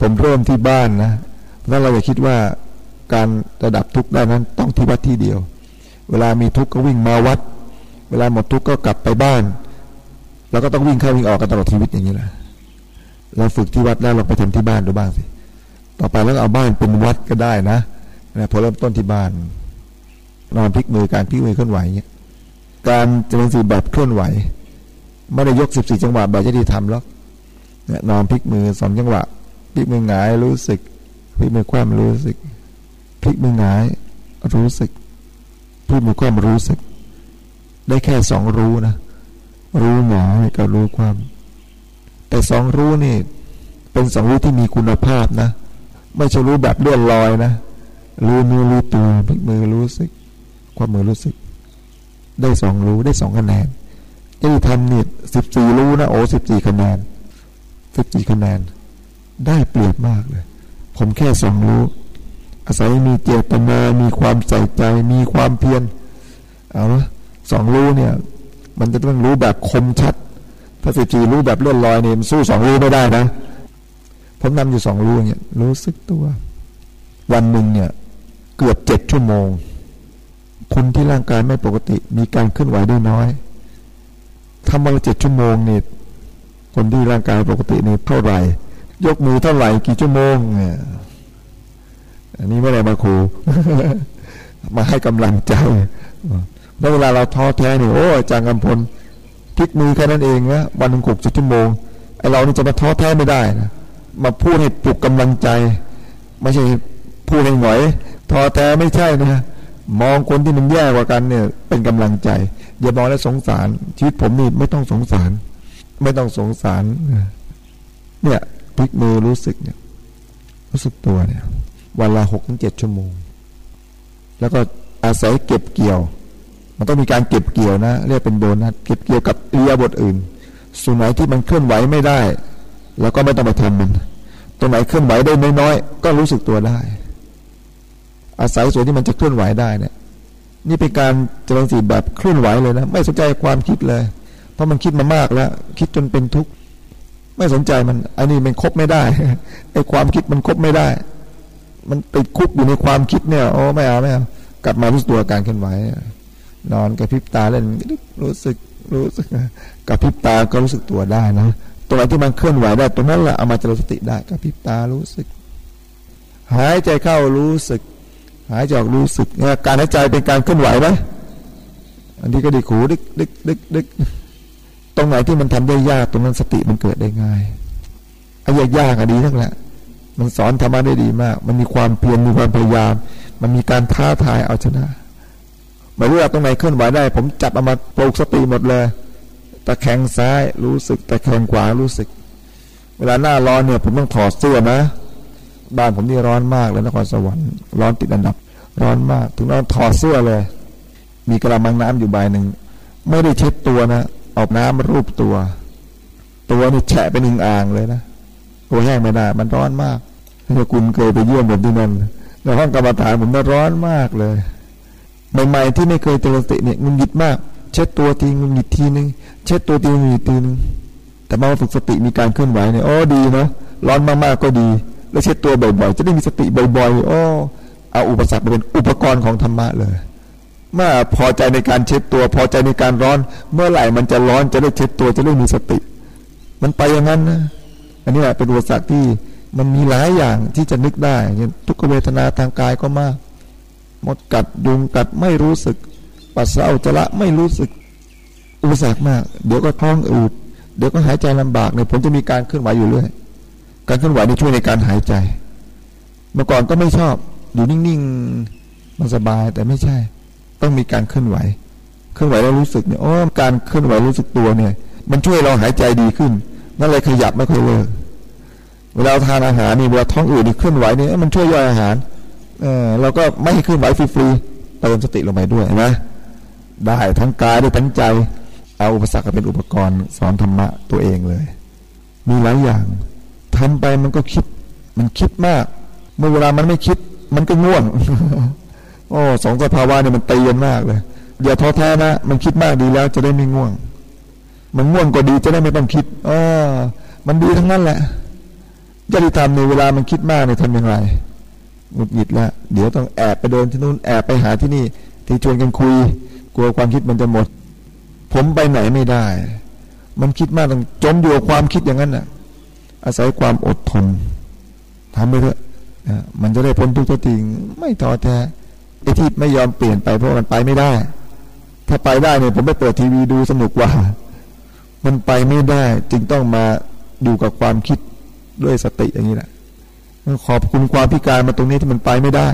ผมเริ่มที่บ้านนะเพราะเราอย่าคิดว่า การระดับทุกข์ได้นั้นต้องที่วัดที่เดียว เวลามีทุกข์ก็วิ่งมาวัด เวลาหมดทุกข์ก็กลับไปบ้าน แล้วก็ต้องวิ่งเข้าวิ่งออกกันตลอดชีวิตอย่างนี้แหละเราฝึกที่วัดแล้วเราไปทำที่บ้านดูบ้างสิต่อไปแล้วเอาบ้านเป็นวัดก็ได้นะนะพอเริ่มต้นที่บ้าน นอนพลิกมือการพลิกมือเคลื่อนไหวเนี่ยการเจริญสีแบบเคลื่อนไหวไม่ได้ยกสิบสี่จังหวะแบบจะดีทำหรอกนอนพลิกมือสองจังหวะพลิกมือหงายรู้สึกพลิกมือคว่ำรู้สึก พลิกมือหงาย รู้สึกพลิกมือความรู้สึก ได้แค่สองรู้นะ รู้หงายกับรู้ความแต่สองรู้นี่ เป็นสองรู้ที่มีคุณภาพนะ ไม่ใช่รู้แบบเลื่อนลอยนะรู้มือรู้ตัวพลิกมือรู้สึก ความมือรู้สึก ได้สองรู้ได้สองคะแนนที่ทำนี่สิบสี่รู้นะโอ้สิบสี่คะแนนสิบสี่คะแนน ได้เปรียบมากเลย ผมแค่สองรู้ อาศัยมีเจตนา มีความใส่ใจ มีความเพียร เอาละสองรู้เนี่ย มันจะต้องรู้แบบคมชัด ถ้าสิจีรู้แบบเลื่อนลอยเนี่ยมันสู้สองรู้ไม่ได้นะ ผมนำอยู่สองรู้เนี่ยรู้สึกตัว วันหนึ่งเนี่ย เกือบเจ็ดชั่วโมงคนที่ร่างกายไม่ปกติ มีการเคลื่อนไหวได้น้อยทำวันละเจ็ดชั่วโมงเนี่ยคนที่ร่างกายปกติเนี่ยเท่าไหร่ ยกมือเท่าไหร่กี่ชั่วโมงเนี่ย อันนี้ไม่ได้มาคูมาให้กำลังใจแล้วเวลาเราท้อแท้เนี่ยโอ้อาจารย์กำพลพลิกมือแค่นั้นเองนะวันหนึ่งหกชั่วโมงไอเรานี่จะมาท้อแท้ไม่ได้นะมาพูดให้ปลุกกำลังใจ ไม่ใช่พูดให้หงอยท้อแท้ไม่ใช่นะมองคนที่มันแย่กว่ากันเนี่ย เป็นกำลังใจ อย่ามองแล้วสงสาร ชีวิตผมนี่ไม่ต้องสงสาร ไม่ต้องสงสาร เนี่ยพลิกมือรู้สึกเนี่ย รู้สึกตัวเนี่ย วันละหกถึงเจ็ดชั่วโมง แล้วก็อาศัยเก็บเกี่ยว มันต้องมีการเก็บเกี่ยวนะ เรียกเป็นโดนัทเก็บเกี่ยวกับเอียบทอื่น ส่วนไหนที่มันเคลื่อนไหวไม่ได้ แล้วก็ไม่ต้องไปทำมัน ตรงไหนเคลื่อนไหวได้น้อยๆก็รู้สึกตัวได้ อาศัยส่วนที่มันจะเคลื่อนไหวได้เนี่ยนี่เป็นการเจริญสีแบบเคลื่อนไหวเลยนะ ไม่สนใจความคิดเลย เพราะมันคิดมามากแล้ว คิดจนเป็นทุกข์ไม่สนใจมัน อันนี้มันคบไม่ได้ไอ้ความคิดมันคบไม่ได้ มันติดคุกอยู่ในความคิดเนี่ยโอ้ไม่เอาไม่เอากลับมารู้ตัวการเคลื่อนไหวนอนกระพริบตาเล่นรู้สึกรู้สึกกระพริบตาก็รู้สึกตัวได้นะตรงไหนที่มันเคลื่อนไหวได้ตรงนั้นแหละเอามาเจริญสติได้กระพริบตารู้สึก หายใจเข้ารู้สึก หายใจออกรู้สึกการหายใจเป็นการเคลื่อนไหวไหมอันนี้ก็ดีขูดึกดึกดึกดึกตรงไหนที่มันทำได้ยากตรงนั้นสติมันเกิดได้ง่ายไอ้ยากยากอะดีทั้งแหละ มันสอนธรรมะได้ดีมาก มันมีความเพียรมีความพยายาม มันมีการท้าทายเอาชนะไม่รู้ว่าตรงไหนเคลื่อนไหวได้ ผมจับเอามาปลูกสติหมดเลยตะแคงซ้ายรู้สึกตะแคงขวารู้สึก เวลาหน้าร้อนเนี่ย ผมต้องถอดเสื้อนะ บ้านผมนี่ร้อนมากเลยนครสวรรค์ร้อนติดอันดับ ร้อนมาก ถึงต้องถอดเสื้อเลย มีกระมังน้ำอยู่ใบหนึ่งไม่ได้เช็ดตัวนะเอาน้ำมารูปตัว ตัวนี่แฉะเป็นหนึ่งอ่างเลยนะ ตัวแห้งไม่ได้ มันร้อนมากถ้าคุณเคยไปเยี่ยมผมที่นั่นในห้องกรรมฐานผมน่าร้อนมากเลยใหม่ๆที่ไม่เคยเจริญสติเนี่ยงุนหงิดมาก เช็ดตัวทีงุนหงิดทีนึงเช็ดตัวทีงุนหงิดทีนึงแต่มาฝึกสติมีการเคลื่อนไหวเนี่ยโอ้ดีนะร้อนมากๆก็ดี แล้วเช็ดตัวบ่อยๆจะได้มีสติบ่อยๆโอ้เอาอุปสรรคมาเป็นอุปกรณ์ของธรรมะเลยเมื่อพอใจในการเช็ดตัว พอใจในการร้อน เมื่อไหร่มันจะร้อนจะได้เช็ดตัวจะได้มีสติ มันไปอย่างนั้นนะ อันนี้แหละเป็นอุปสรรคที่มันมีหลายอย่างที่จะนึกได้เช่นทุกขเวทนาทางกายก็มากมดกัดยุงกัดไม่รู้สึก ปัสสาวะจระไม่รู้สึกอุปสรรคมาก เดี๋ยวก็ท้องอืดเดี๋ยวก็หายใจลำบากเนี่ยผมจะมีการเคลื่อนไหวอยู่เรื่อยการเคลื่อนไหวนี่ช่วยในการหายใจ เมื่อก่อนก็ไม่ชอบอยู่นิ่งๆมันสบายแต่ไม่ใช่ ต้องมีการเคลื่อนไหว เคลื่อนไหวแล้วรู้สึกเนี่ยโอ้การเคลื่อนไหวรู้สึกตัวเนี่ย มันช่วยเราหายใจดีขึ้น นั่นเลยขยับไม่ค่อยเลิกเวลาทานอาหารนี่เวลาท้องอืดนี่เคลื่อนไหวนี่มันช่วยย่อยอาหารเออเราก็ไม่ให้เคลื่อนไหวฟรีๆเติมสติลงไปด้วยนะได้ทั้งกายได้ทั้งใจ เอาอุปสรรคเป็นอุปกรณ์สอนธรรมะตัวเองเลย มีหลายอย่างทำไปมันก็คิด มันคิดมาก เมื่อเวลามันไม่คิด มันก็ง่วงโอ้สองสภาวะเนี่ยมันตีกันมากเลยอย่าท้อแท้นะมันคิดมากดีแล้วจะได้ไม่ง่วง มันง่วงก็ดีจะได้ไม่ต้องคิดออมันดีทั้งนั้นแหละญาติธรรมในเวลามันคิดมากเนี่ยทำยังไงหงุดหงิดแล้วเดี๋ยวต้องแอบไปเดินที่นู้นแอบไปหาที่นี่ ที่ชวนกันคุย กลัวความคิดมันจะหมด ผมไปไหนไม่ได้ มันคิดมากต้องจมอยู่กับความคิดอย่างนั้นน่ะ อาศัยความอดทนทำไปเถอะมันจะได้พ้นทุกข์ทิง ไม่ท้อแท้ไอ้ที่ไม่ยอมเปลี่ยนไปเพราะมันไปไม่ได้ ถ้าไปได้เนี่ยผมไปเปิดทีวีดูสนุกกว่า มันไปไม่ได้จึงต้องมาดูกับความคิดด้วยสติอย่างนี้แหละขอบคุณความพิการมาตรงนี้ที่มันไปไม่ได้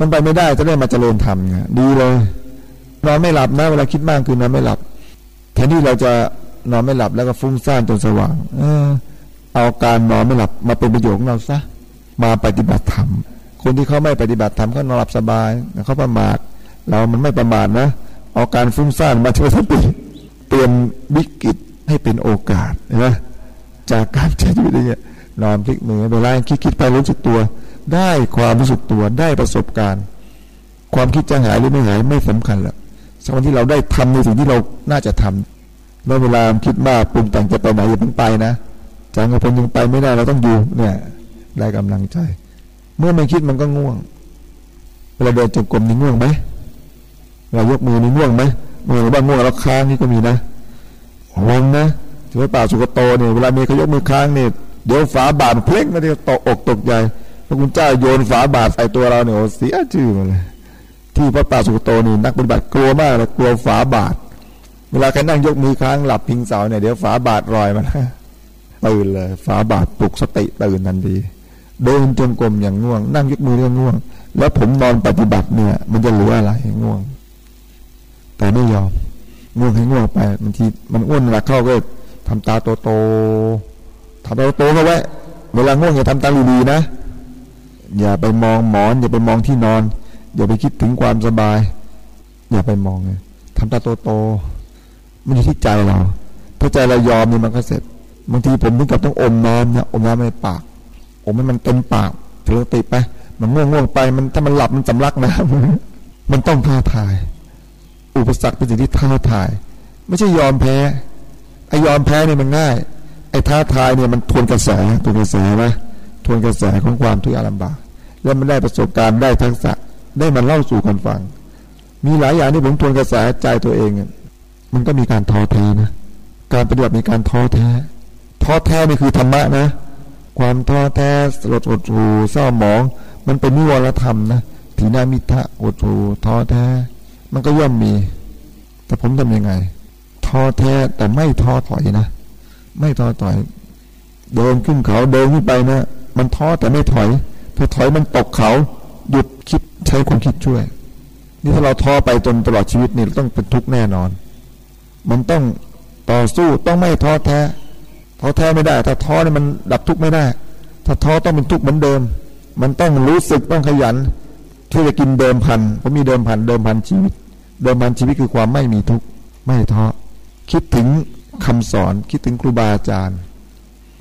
มันไปไม่ได้จะได้มาเจริญธรรมไงดีเลยนอนไม่หลับนะเวลาคิดมากคือนอนไม่หลับแทนที่เราจะนอนไม่หลับแล้วก็ฟุ้งซ่านจนสว่าง เออ เอาการนอนไม่หลับมาเป็นประโยชน์ของเราซะมาปฏิบัติธรรมคนที่เขาไม่ปฏิบัติธรรมเขานอนหลับสบายเขาประมาทเรามันไม่ประมาทนะเอาการฟุ้งซ่านมาช่วยสติ เปลี่ยนวิกฤตให้เป็นโอกาสนะจากการใช้ชีวิตอย่างเงี้ยนอนพลิกมือเวลาคิดคิดไปรู้สึกตัว ได้ความรู้สึกตัวได้ประสบการณ์ ความคิดจะหายหรือไม่หายไม่สำคัญละสักวันที่เราได้ทำในสิ่งที่เราน่าจะทำเมื่อเวลาคิดมากปรุงแต่งจะไปไหนอย่าเพิ่งไปนะจังกับผมยังไปไม่ได้เราต้องอยู่เนี่ยได้กำลังใจ เมื่อไม่คิดมันก็ง่วงเวลาเดินจงกรมนี่ง่วงไหมเรายกมือนี่ง่วงไหม มือบ้างง่วงแล้วค้างนี่ก็มีนะวงนะถือว่าป่าสุกโตเนี่ยเวลามีเขายกมือค้างเนี่ยเดี๋ยวฝาบาทเพล็กมาเดียวตกอกตกใจพระคุณเจ้าโยนฝาบาทใส่ตัวเราเนี่ยโอ้เสียชื่อมาเลยที่พระป่าสุกโตนี่นักปฏิบัติกลัวมากเลยกลัวฝาบาทเวลาใครนั่งยกมือค้างหลับพิงเสาเนี่ยเดี๋ยวฝาบาทลอยมาตื่นเลยฝาบาทปลุกสติตื่นทันทีเดินจงกรมอย่างง่วง นั่งยกมือเรื่องง่วง แล้วผมนอนปฏิบัติเนี่ย มันจะเหลืออะไรง่วง แต่ไม่ยอมง่วงให้ง่วงไปบางทีมันอ้วนหลักเข้าก็ทำตาโตๆทำตาโตๆเข้าไว้ เวลาง่วงอย่าทำตาดีๆนะ อย่าไปมองหมอน อย่าไปมองที่นอน อย่าไปคิดถึงความสบาย อย่าไปมองเลยทำตาโตๆมันอยู่ที่ใจเราถ้าใจเรายอมนี่มันก็เสร็จบางทีผมถึงกับต้องอมน้ำนะอมน้ำในปากอมให้มันเต็มปากถึงติไปมันง่วงง่วงไป มันถ้ามันหลับมันสำลักนะมันต้องท้าทาย อุปสรรคเป็นสิ่งที่ท้าทาย ไม่ใช่ยอมแพ้ไอยอมแพ้นี่มันง่าย ไอ้ท้าทายเนี่ยมันทวนกระแสทวนกระแสไหมทวนกระแสของความทุกข์ยากลำบาก แล้วมันได้ประสบการณ์ได้ทักษะได้มันเล่าสู่คนฟัง มีหลายอย่างที่ผมทวนกระแสใจตัวเอง มันก็มีการท้อแท้นะ การปฏิบัติมีการท้อแท้ ท้อแท้นี่คือธรรมะนะ ความท้อแท้สลดอดหูเศร้าหมอง มันเป็นนิวรธรรมนะถีนามิทะอดหูท้อแท้ มันก็ย่อมมี แต่ผมทำยังไงท้อแท้แต่ไม่ท้อถอยนะ ไม่ท้อถอย เดินขึ้นเขาเดินขึ้นไปนะ มันท้อแต่ไม่ถอยพอถอยมันตกเขาหยุดคิดใช้ความคิดช่วย นี่ถ้าเราท้อไปจนตลอดชีวิตนี่ต้องเป็นทุกข์แน่นอน มันต้องต่อสู้ต้องไม่ท้อแท้ท้อแท้ไม่ได้ ถ้าท้อเนี่ยมันดับทุกข์ไม่ได้ ถ้าท้อต้องเป็นทุกข์เหมือนเดิม มันต้องรู้สึกต้องขยัน ที่จะกินเดิมพันผมมีเดิมพันเดิมพันชีวิต เดิมพันชีวิตคือความไม่มีทุกข์ไม่ท้อคิดถึงคำสอนคิดถึงครูบาอาจารย์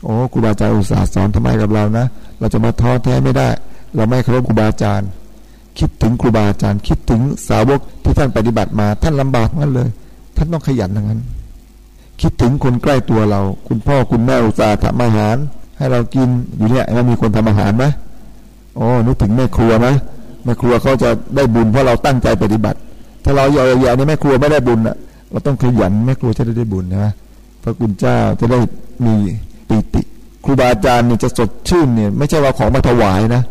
โอ้ครูบาอาจารย์อุตส่าห์สอนทำไมกับเรานะ เราจะมาท้อแท้ไม่ได้ เราไม่เคารพครูบาอาจารย์ คิดถึงครูบาอาจารย์ คิดถึงสาวกที่ท่านปฏิบัติมา ท่านลำบากนั่นเลย ท่านต้องขยันอย่างนั้น คิดถึงคนใกล้ตัวเรา คุณพ่อคุณแม่อุตส่าห์ทำอาหาร ให้เรากินอยู่เนี่ยแล้วมีคนทำอาหารไหมโอ้นึกถึงแม่ครัวไหม แม่ครัวเขาจะได้บุญเพราะเราตั้งใจปฏิบัติ ถ้าเราอย่าๆนี่แม่ครัวไม่ได้บุญอะเราต้องขยันแม่ครัวจะได้ได้บุญนะพระคุณเจ้าจะได้มีปีติ ครูบาอาจารย์เนี่ยจะสดชื่นเนี่ยไม่ใช่ว่าของมาถวายนะ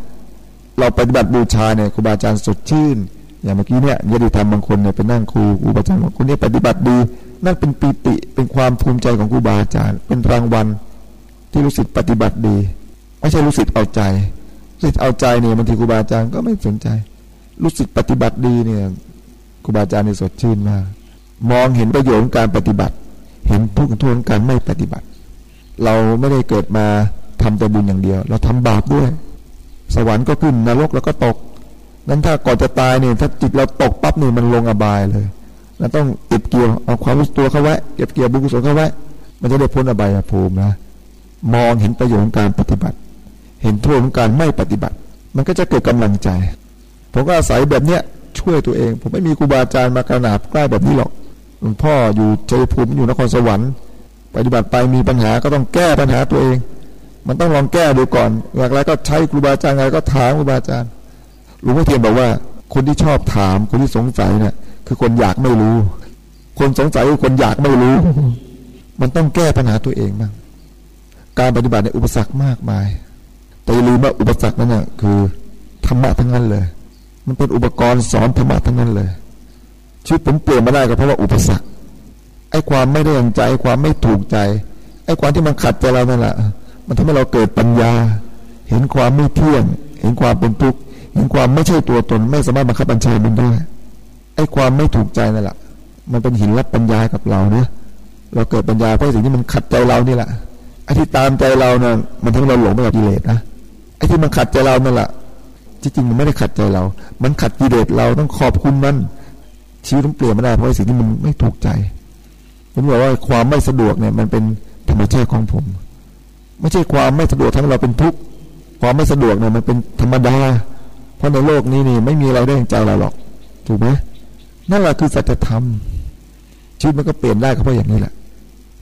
เราปฏิบัติบูชาเนี่ยครูบาอาจารย์สดชื่น อย่างเมื่อกี้เนี่ยญาติธรรมบางคนเนี่ยไปนั่งครูครูบาอาจารย์บางคนเนี่ยปฏิบัติดีนั่นเป็นปีติเป็นความภูมิใจของครูบาอาจารย์ เป็นรางวัลที่รู้สึกปฏิบัติดี ไม่ใช่รู้สึกเอาใจ รู้สึกเอาใจเนี่ยบางทีครูบาอาจารย์ก็ไม่สนใจ รู้สึกปฏิบัติดีเนี่ยครูบาอาจารย์นี่สดชื่นมากมองเห็นประโยชน์การปฏิบัติ เห็นทุกข์ทษการไม่ปฏิบัติ เราไม่ได้เกิดมาทำแต่บุญอย่างเดียว เราทำบาปด้วย สวรรค์ก็ขึ้นนรกแล้วก็ตก นั้นถ้าก่อนจะตายเนี่ยถ้าจิตเราตกปั๊บเนี่ยมันลงอบายเลยเราต้องเก็บเกี่ยวเอาความรู้ตัวเข้าไว้เก็บเกี่ยวบุญกุศลเข้าไว้ มันจะได้พ้นอบายภูมินะมองเห็นประโยชน์ของการปฏิบัติ เห็นโทษของการไม่ปฏิบัติ มันก็จะเกิดกำลังใจ ผมก็อาศัยแบบเนี้ยช่วยตัวเอง ผมไม่มีครูบาอาจารย์มากระนาบใกล้แบบนี้หรอกหลวงพ่ออยู่ใจภูมิอยู่นครสวรรค์ปฏิบัติไปมีปัญหาก็ต้องแก้ปัญหาตัวเอง มันต้องลองแก้ดูก่อนหลักแรกก็ใช้ครูบาอาจารย์อะไรก็ถามครูบาอาจารย์หลวงพ่อเทียนบอกว่า คนที่ชอบถามคนที่สงสัยเนี่ยคือคนอยากไม่รู้ คนสงสัยคือคนอยากไม่รู้ มันต้องแก้ปัญหาตัวเองบ้างการปฏิบัติในอุปสรรคมากมาย แต่อย่าลืมว่าอุปสรรคนั้นน่ะคือธรรมะทั้งนั้นเลย มันเป็นอุปกรณ์สอนธรรมะทั้งนั้นเลยชีวิตผมเปลี่ยนมาได้ก็เพราะว่าอุปสรรคไอ้ความไม่ได้อย่างใจ ความไม่ถูกใจไอ้ความที่มันขัดใจเรานั่นแหละมันทำให้เราเกิดปัญญา เห็นความไม่เที่ยง เห็นความเป็นทุกข์เห็นความไม่ใช่ตัวตน ไม่สามารถบังคับบัญชามันได้ไอ้ความไม่ถูกใจนั่นแหละมันเป็นหินรับปัญญากับเราเนี่ยเราเกิดปัญญาเพราะสิ่งที่มันขัดใจเรานี่แหละไอ้ที่ตามใจเราเนี่ยมันทำให้เราหลงไปกับกิเลสนะ ไอ้ที่มันขัดใจเรานั่นแหละจริงมันไม่ได้ขัดใจเรา มันขัดกิเลสเราต้องขอบคุณมันชีวิตต้องเปลี่ยนไม่ได้เพราะสิ่งที่มันไม่ถูกใจผมบอกว่าความไม่สะดวกเนี่ย มันเป็นธรรมชาติของผม ไม่ใช่ความไม่สะดวกทำให้เราเป็นทุกข์ความไม่สะดวกเนี่ยมันเป็นธรรมดา เพราะในโลกนี้นี่ไม่มีอะไรได้ย่างใจเราหรอกถูกไหมนั่นแหละคือสัจธรรมชีวิตมันก็เปลี่ยนได้ก็เพราะอย่างนี้แหละ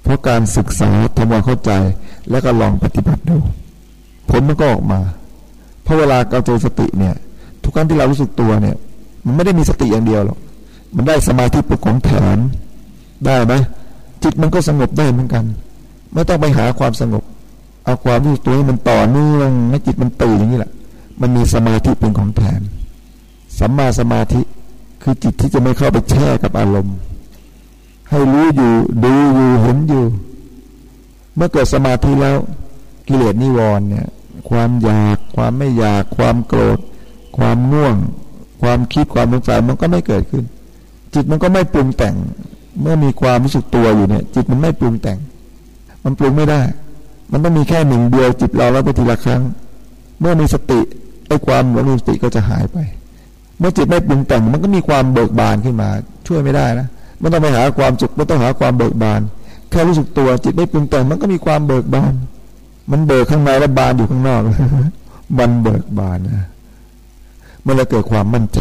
เพราะการศึกษาทำความเข้าใจแล้วก็ลองปฏิบัติดู ผลมันก็ออกมา เพราะเวลาเราเจอสติเนี่ย ทุกครั้งที่เรารู้สึกตัวเนี่ย มันไม่ได้มีสติอย่างเดียวหรอกมันได้สมาธิเป็นของแถมได้ไหมจิตมันก็สงบได้เหมือนกัน ไม่ต้องไปหาความสงบ เอาความรู้ตัวให้มันต่อเนื่องให้จิตมันตื่นอย่างนี้แหละ มันมีสมาธิเป็นของแถมสัมมาสมาธิคือจิตที่จะไม่เข้าไปแช่กับอารมณ์ ให้รู้อยู่ดูอยู่เห็นอยู่ เมื่อเกิดสมาธิแล้ว กิเลสนิวรณ์เนี่ยความอยากความไม่อยาก ความโกรธ ความง่วง ความคิดความสงสัยมันก็ไม่เกิดขึ้น จิตมันก็ไม่ปรุงแต่ง เมื่อมีความรู้สึกตัวอยู่เนี่ย จิตมันไม่ปรุงแต่ง มันปรุงไม่ได้ มันต้องมีแค่หนึ่งเดียวจิตเราแล้วไปทีละครั้ง เมื่อมีสติไอ้ความหลงสติก็จะหายไป เมื่อจิตไม่ปรุงแต่ง มันก็มีความเบิกบานขึ้นมา ช่วยไม่ได้นะไม่ต้องไปหาความสุขไม่ต้องหาความเบิกบาน แค่รู้สึกตัวจิตไม่ปรุงแต่งมันก็มีความเบิกบาน มันเบิกข้างในแล้วบานอยู่ข้างนอกมันเบิกบานนะเมื่อเราเกิดความมั่นใจ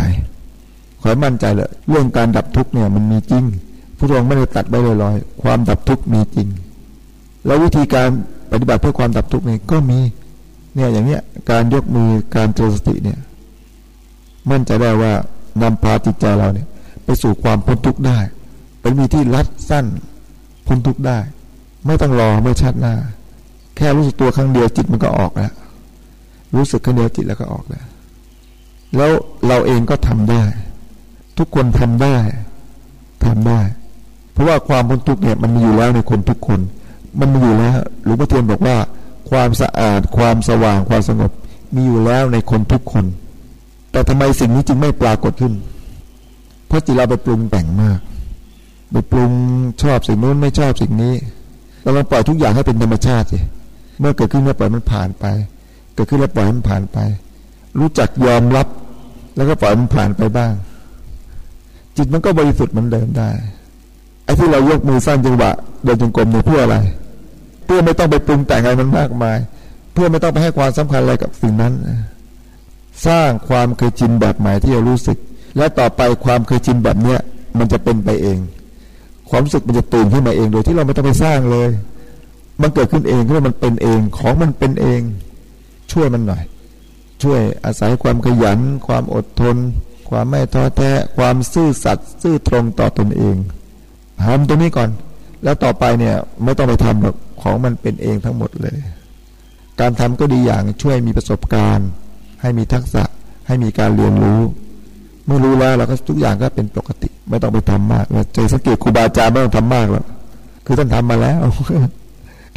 ขอให้มั่นใจเลยเรื่องการดับทุกข์เนี่ย มันมีจริงพระองค์ไม่ได้ตัดไว้ลอยๆความดับทุกข์มีจริง แล้ววิธีการปฏิบัติเพื่อความดับทุกข์นี่ก็มี เนี่ยอย่างเนี้ย การยกมือการเจริญสติเนี่ย มั่นใจได้ว่านำพาจิตใจเราเนี่ย ไปสู่ความพ้นทุกข์ได้ เป็นมีที่รัดสั้นพ้นทุกข์ได้ ไม่ต้องรอเมื่อชาติหน้า แค่รู้สึกตัวครั้งเดียวจิตมันก็ออกแล้วรู้สึกครั้งเดียวจิตแล้วก็ออกแล้วแล้วเราเองก็ทำได้ ทุกคนทำได้ทำได้ เพราะว่าความพ้นทุกข์เนี่ยมันมีอยู่แล้วในคนทุกคน มันมีอยู่แล้วหลวงพ่อเทียนบอกว่า ความสะอาดความสว่างความสงบ มีอยู่แล้วในคนทุกคน แต่ทำไมสิ่งนี้จึงไม่ปรากฏขึ้น เพราะจิตเราไปปรุงแต่งมากไปปรุงชอบสิ่งนู้นไม่ชอบสิ่งนี้เราลองปล่อยทุกอย่างให้เป็นธรรมชาติสิ เมื่อเกิดขึ้นแล้วปล่อยมันผ่านไป เกิดขึ้นแล้วปล่อยมันผ่านไป รู้จักยอมรับ แล้วก็ปล่อยมันผ่านไปบ้าง จิตมันก็บริสุทธิ์เหมือนเดิมได้ไอ้ที่เรายกมือสร้างจังหวะเดินจงกรมเนี่ยเพื่ออะไร เพื่อไม่ต้องไปปรุงแต่งอะไรมันมากมาย เพื่อไม่ต้องไปให้ความสำคัญอะไรกับสิ่งนั้น สร้างความเคยชินแบบใหม่ที่เรารู้สึก และต่อไปความเคยชินแบบเนี้ยมันจะเป็นไปเอง ความรู้สึกมันจะตื่นขึ้นมาเองโดยที่เราไม่ต้องไปสร้างเลย มันเกิดขึ้นเองเพราะมันเป็นเองของมันเป็นเอง ช่วยมันหน่อย ช่วยอาศัยความขยัน ความอดทน ความไม่ท้อแท้ ความซื่อสัตย์ซื่อตรงต่อตนเองทำตรงนี้ก่อน แล้วต่อไปเนี่ยไม่ต้องไปทำหรอกของมันเป็นเองทั้งหมดเลย การทำก็ดีอย่างช่วยมีประสบการณ์ ให้มีทักษะให้มีการเรียนรู้ เมื่อรู้แล้วเราก็ทุกอย่างก็เป็นปกติ ไม่ต้องไปทำมากเจอสังเกตครูบาอาจารย์ไม่ต้องทำมากแล้วคือท่านทำมาแล้ว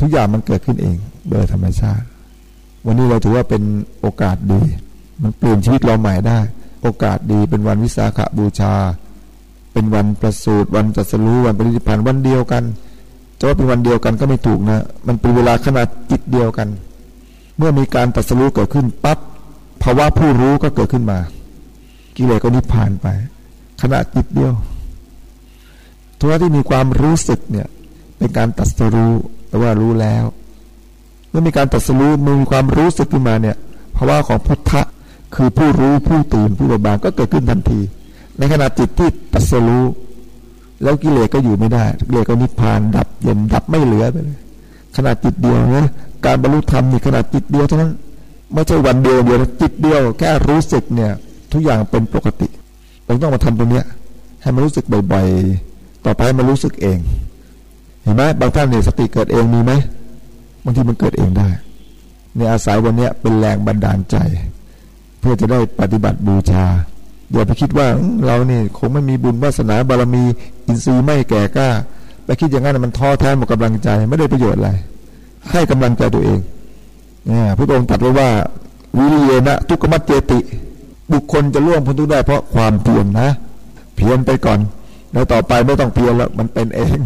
ทุกอย่างมันเกิดขึ้นเอง โดยธรรมชาติ วันนี้เราถือว่าเป็นโอกาสดี มันเปลี่ยนชีวิตเราใหม่ได้ โอกาสดีเป็นวันวิสาขบูชา เป็นวันประสูติวันจัสรู้วันปฏิพันวันเดียวกันจะว่าเป็นวันเดียวกันก็ไม่ถูกนะ มันเป็นเวลาขนาดจิตเดียวกัน เมื่อมีการตัสรู้เกิดขึ้นปั๊บภาวะผู้รู้ก็เกิดขึ้นมา กิเลสก็นิพพานไป ขณะจิตเดียวทุกที่มีความรู้สึกเนี่ยเป็นการตัดสรู้ แต่ว่ารู้แล้ว เมื่อมีการตัดสรู้มีความรู้สึกขึ้นมาเนี่ยภาวะของพุทธะคือผู้รู้ผู้ตื่นผู้เบิกบานก็เกิดขึ้นทันที ในขณะจิตที่ตัดสรู้ แล้วกิเลสก็อยู่ไม่ได้กิเลสก็นิพพานดับเย็นดับไม่เหลือไปเลยขณะจิตเดียวนะการบรรลุธรรมนี่ขณะจิตเดียวเท่านั้นไม่ใช่วันเดียวเดียวจิตเดียวแค่รู้สึกเนี่ย ทุกอย่างเป็นปกติเราต้องมาทำตรงเนี้ยให้มันรู้สึกบ่อยๆ ต่อไปมันรู้สึกเอง เห็นไหมบางท่านเนี่ยสติเกิดเองมีไหมบางทีมันเกิดเองได้เนี่ยอาศัยวันนี้เป็นแรงบันดาลใจ เพื่อจะได้ปฏิบัติบูชาอย่าไปคิดว่าเรานี่คงไม่มีบุญวาสนาบารมีอินทรีย์ไม่แก่กล้าไปคิดอย่างนั้นมันท้อแท้หมดกำลังใจ ไม่ได้ประโยชน์อะไร ให้กำลังใจตัวเองเนี่ยพระองค์ตรัสไว้ว่า วิริยนะทุกขมัจเจติ บุคคลจะล่วงพ้นทุกได้เพราะความเพียรนนะ เพียรไปก่อน แล้วต่อไปไม่ต้องเพียรแล้วมันเป็นเอง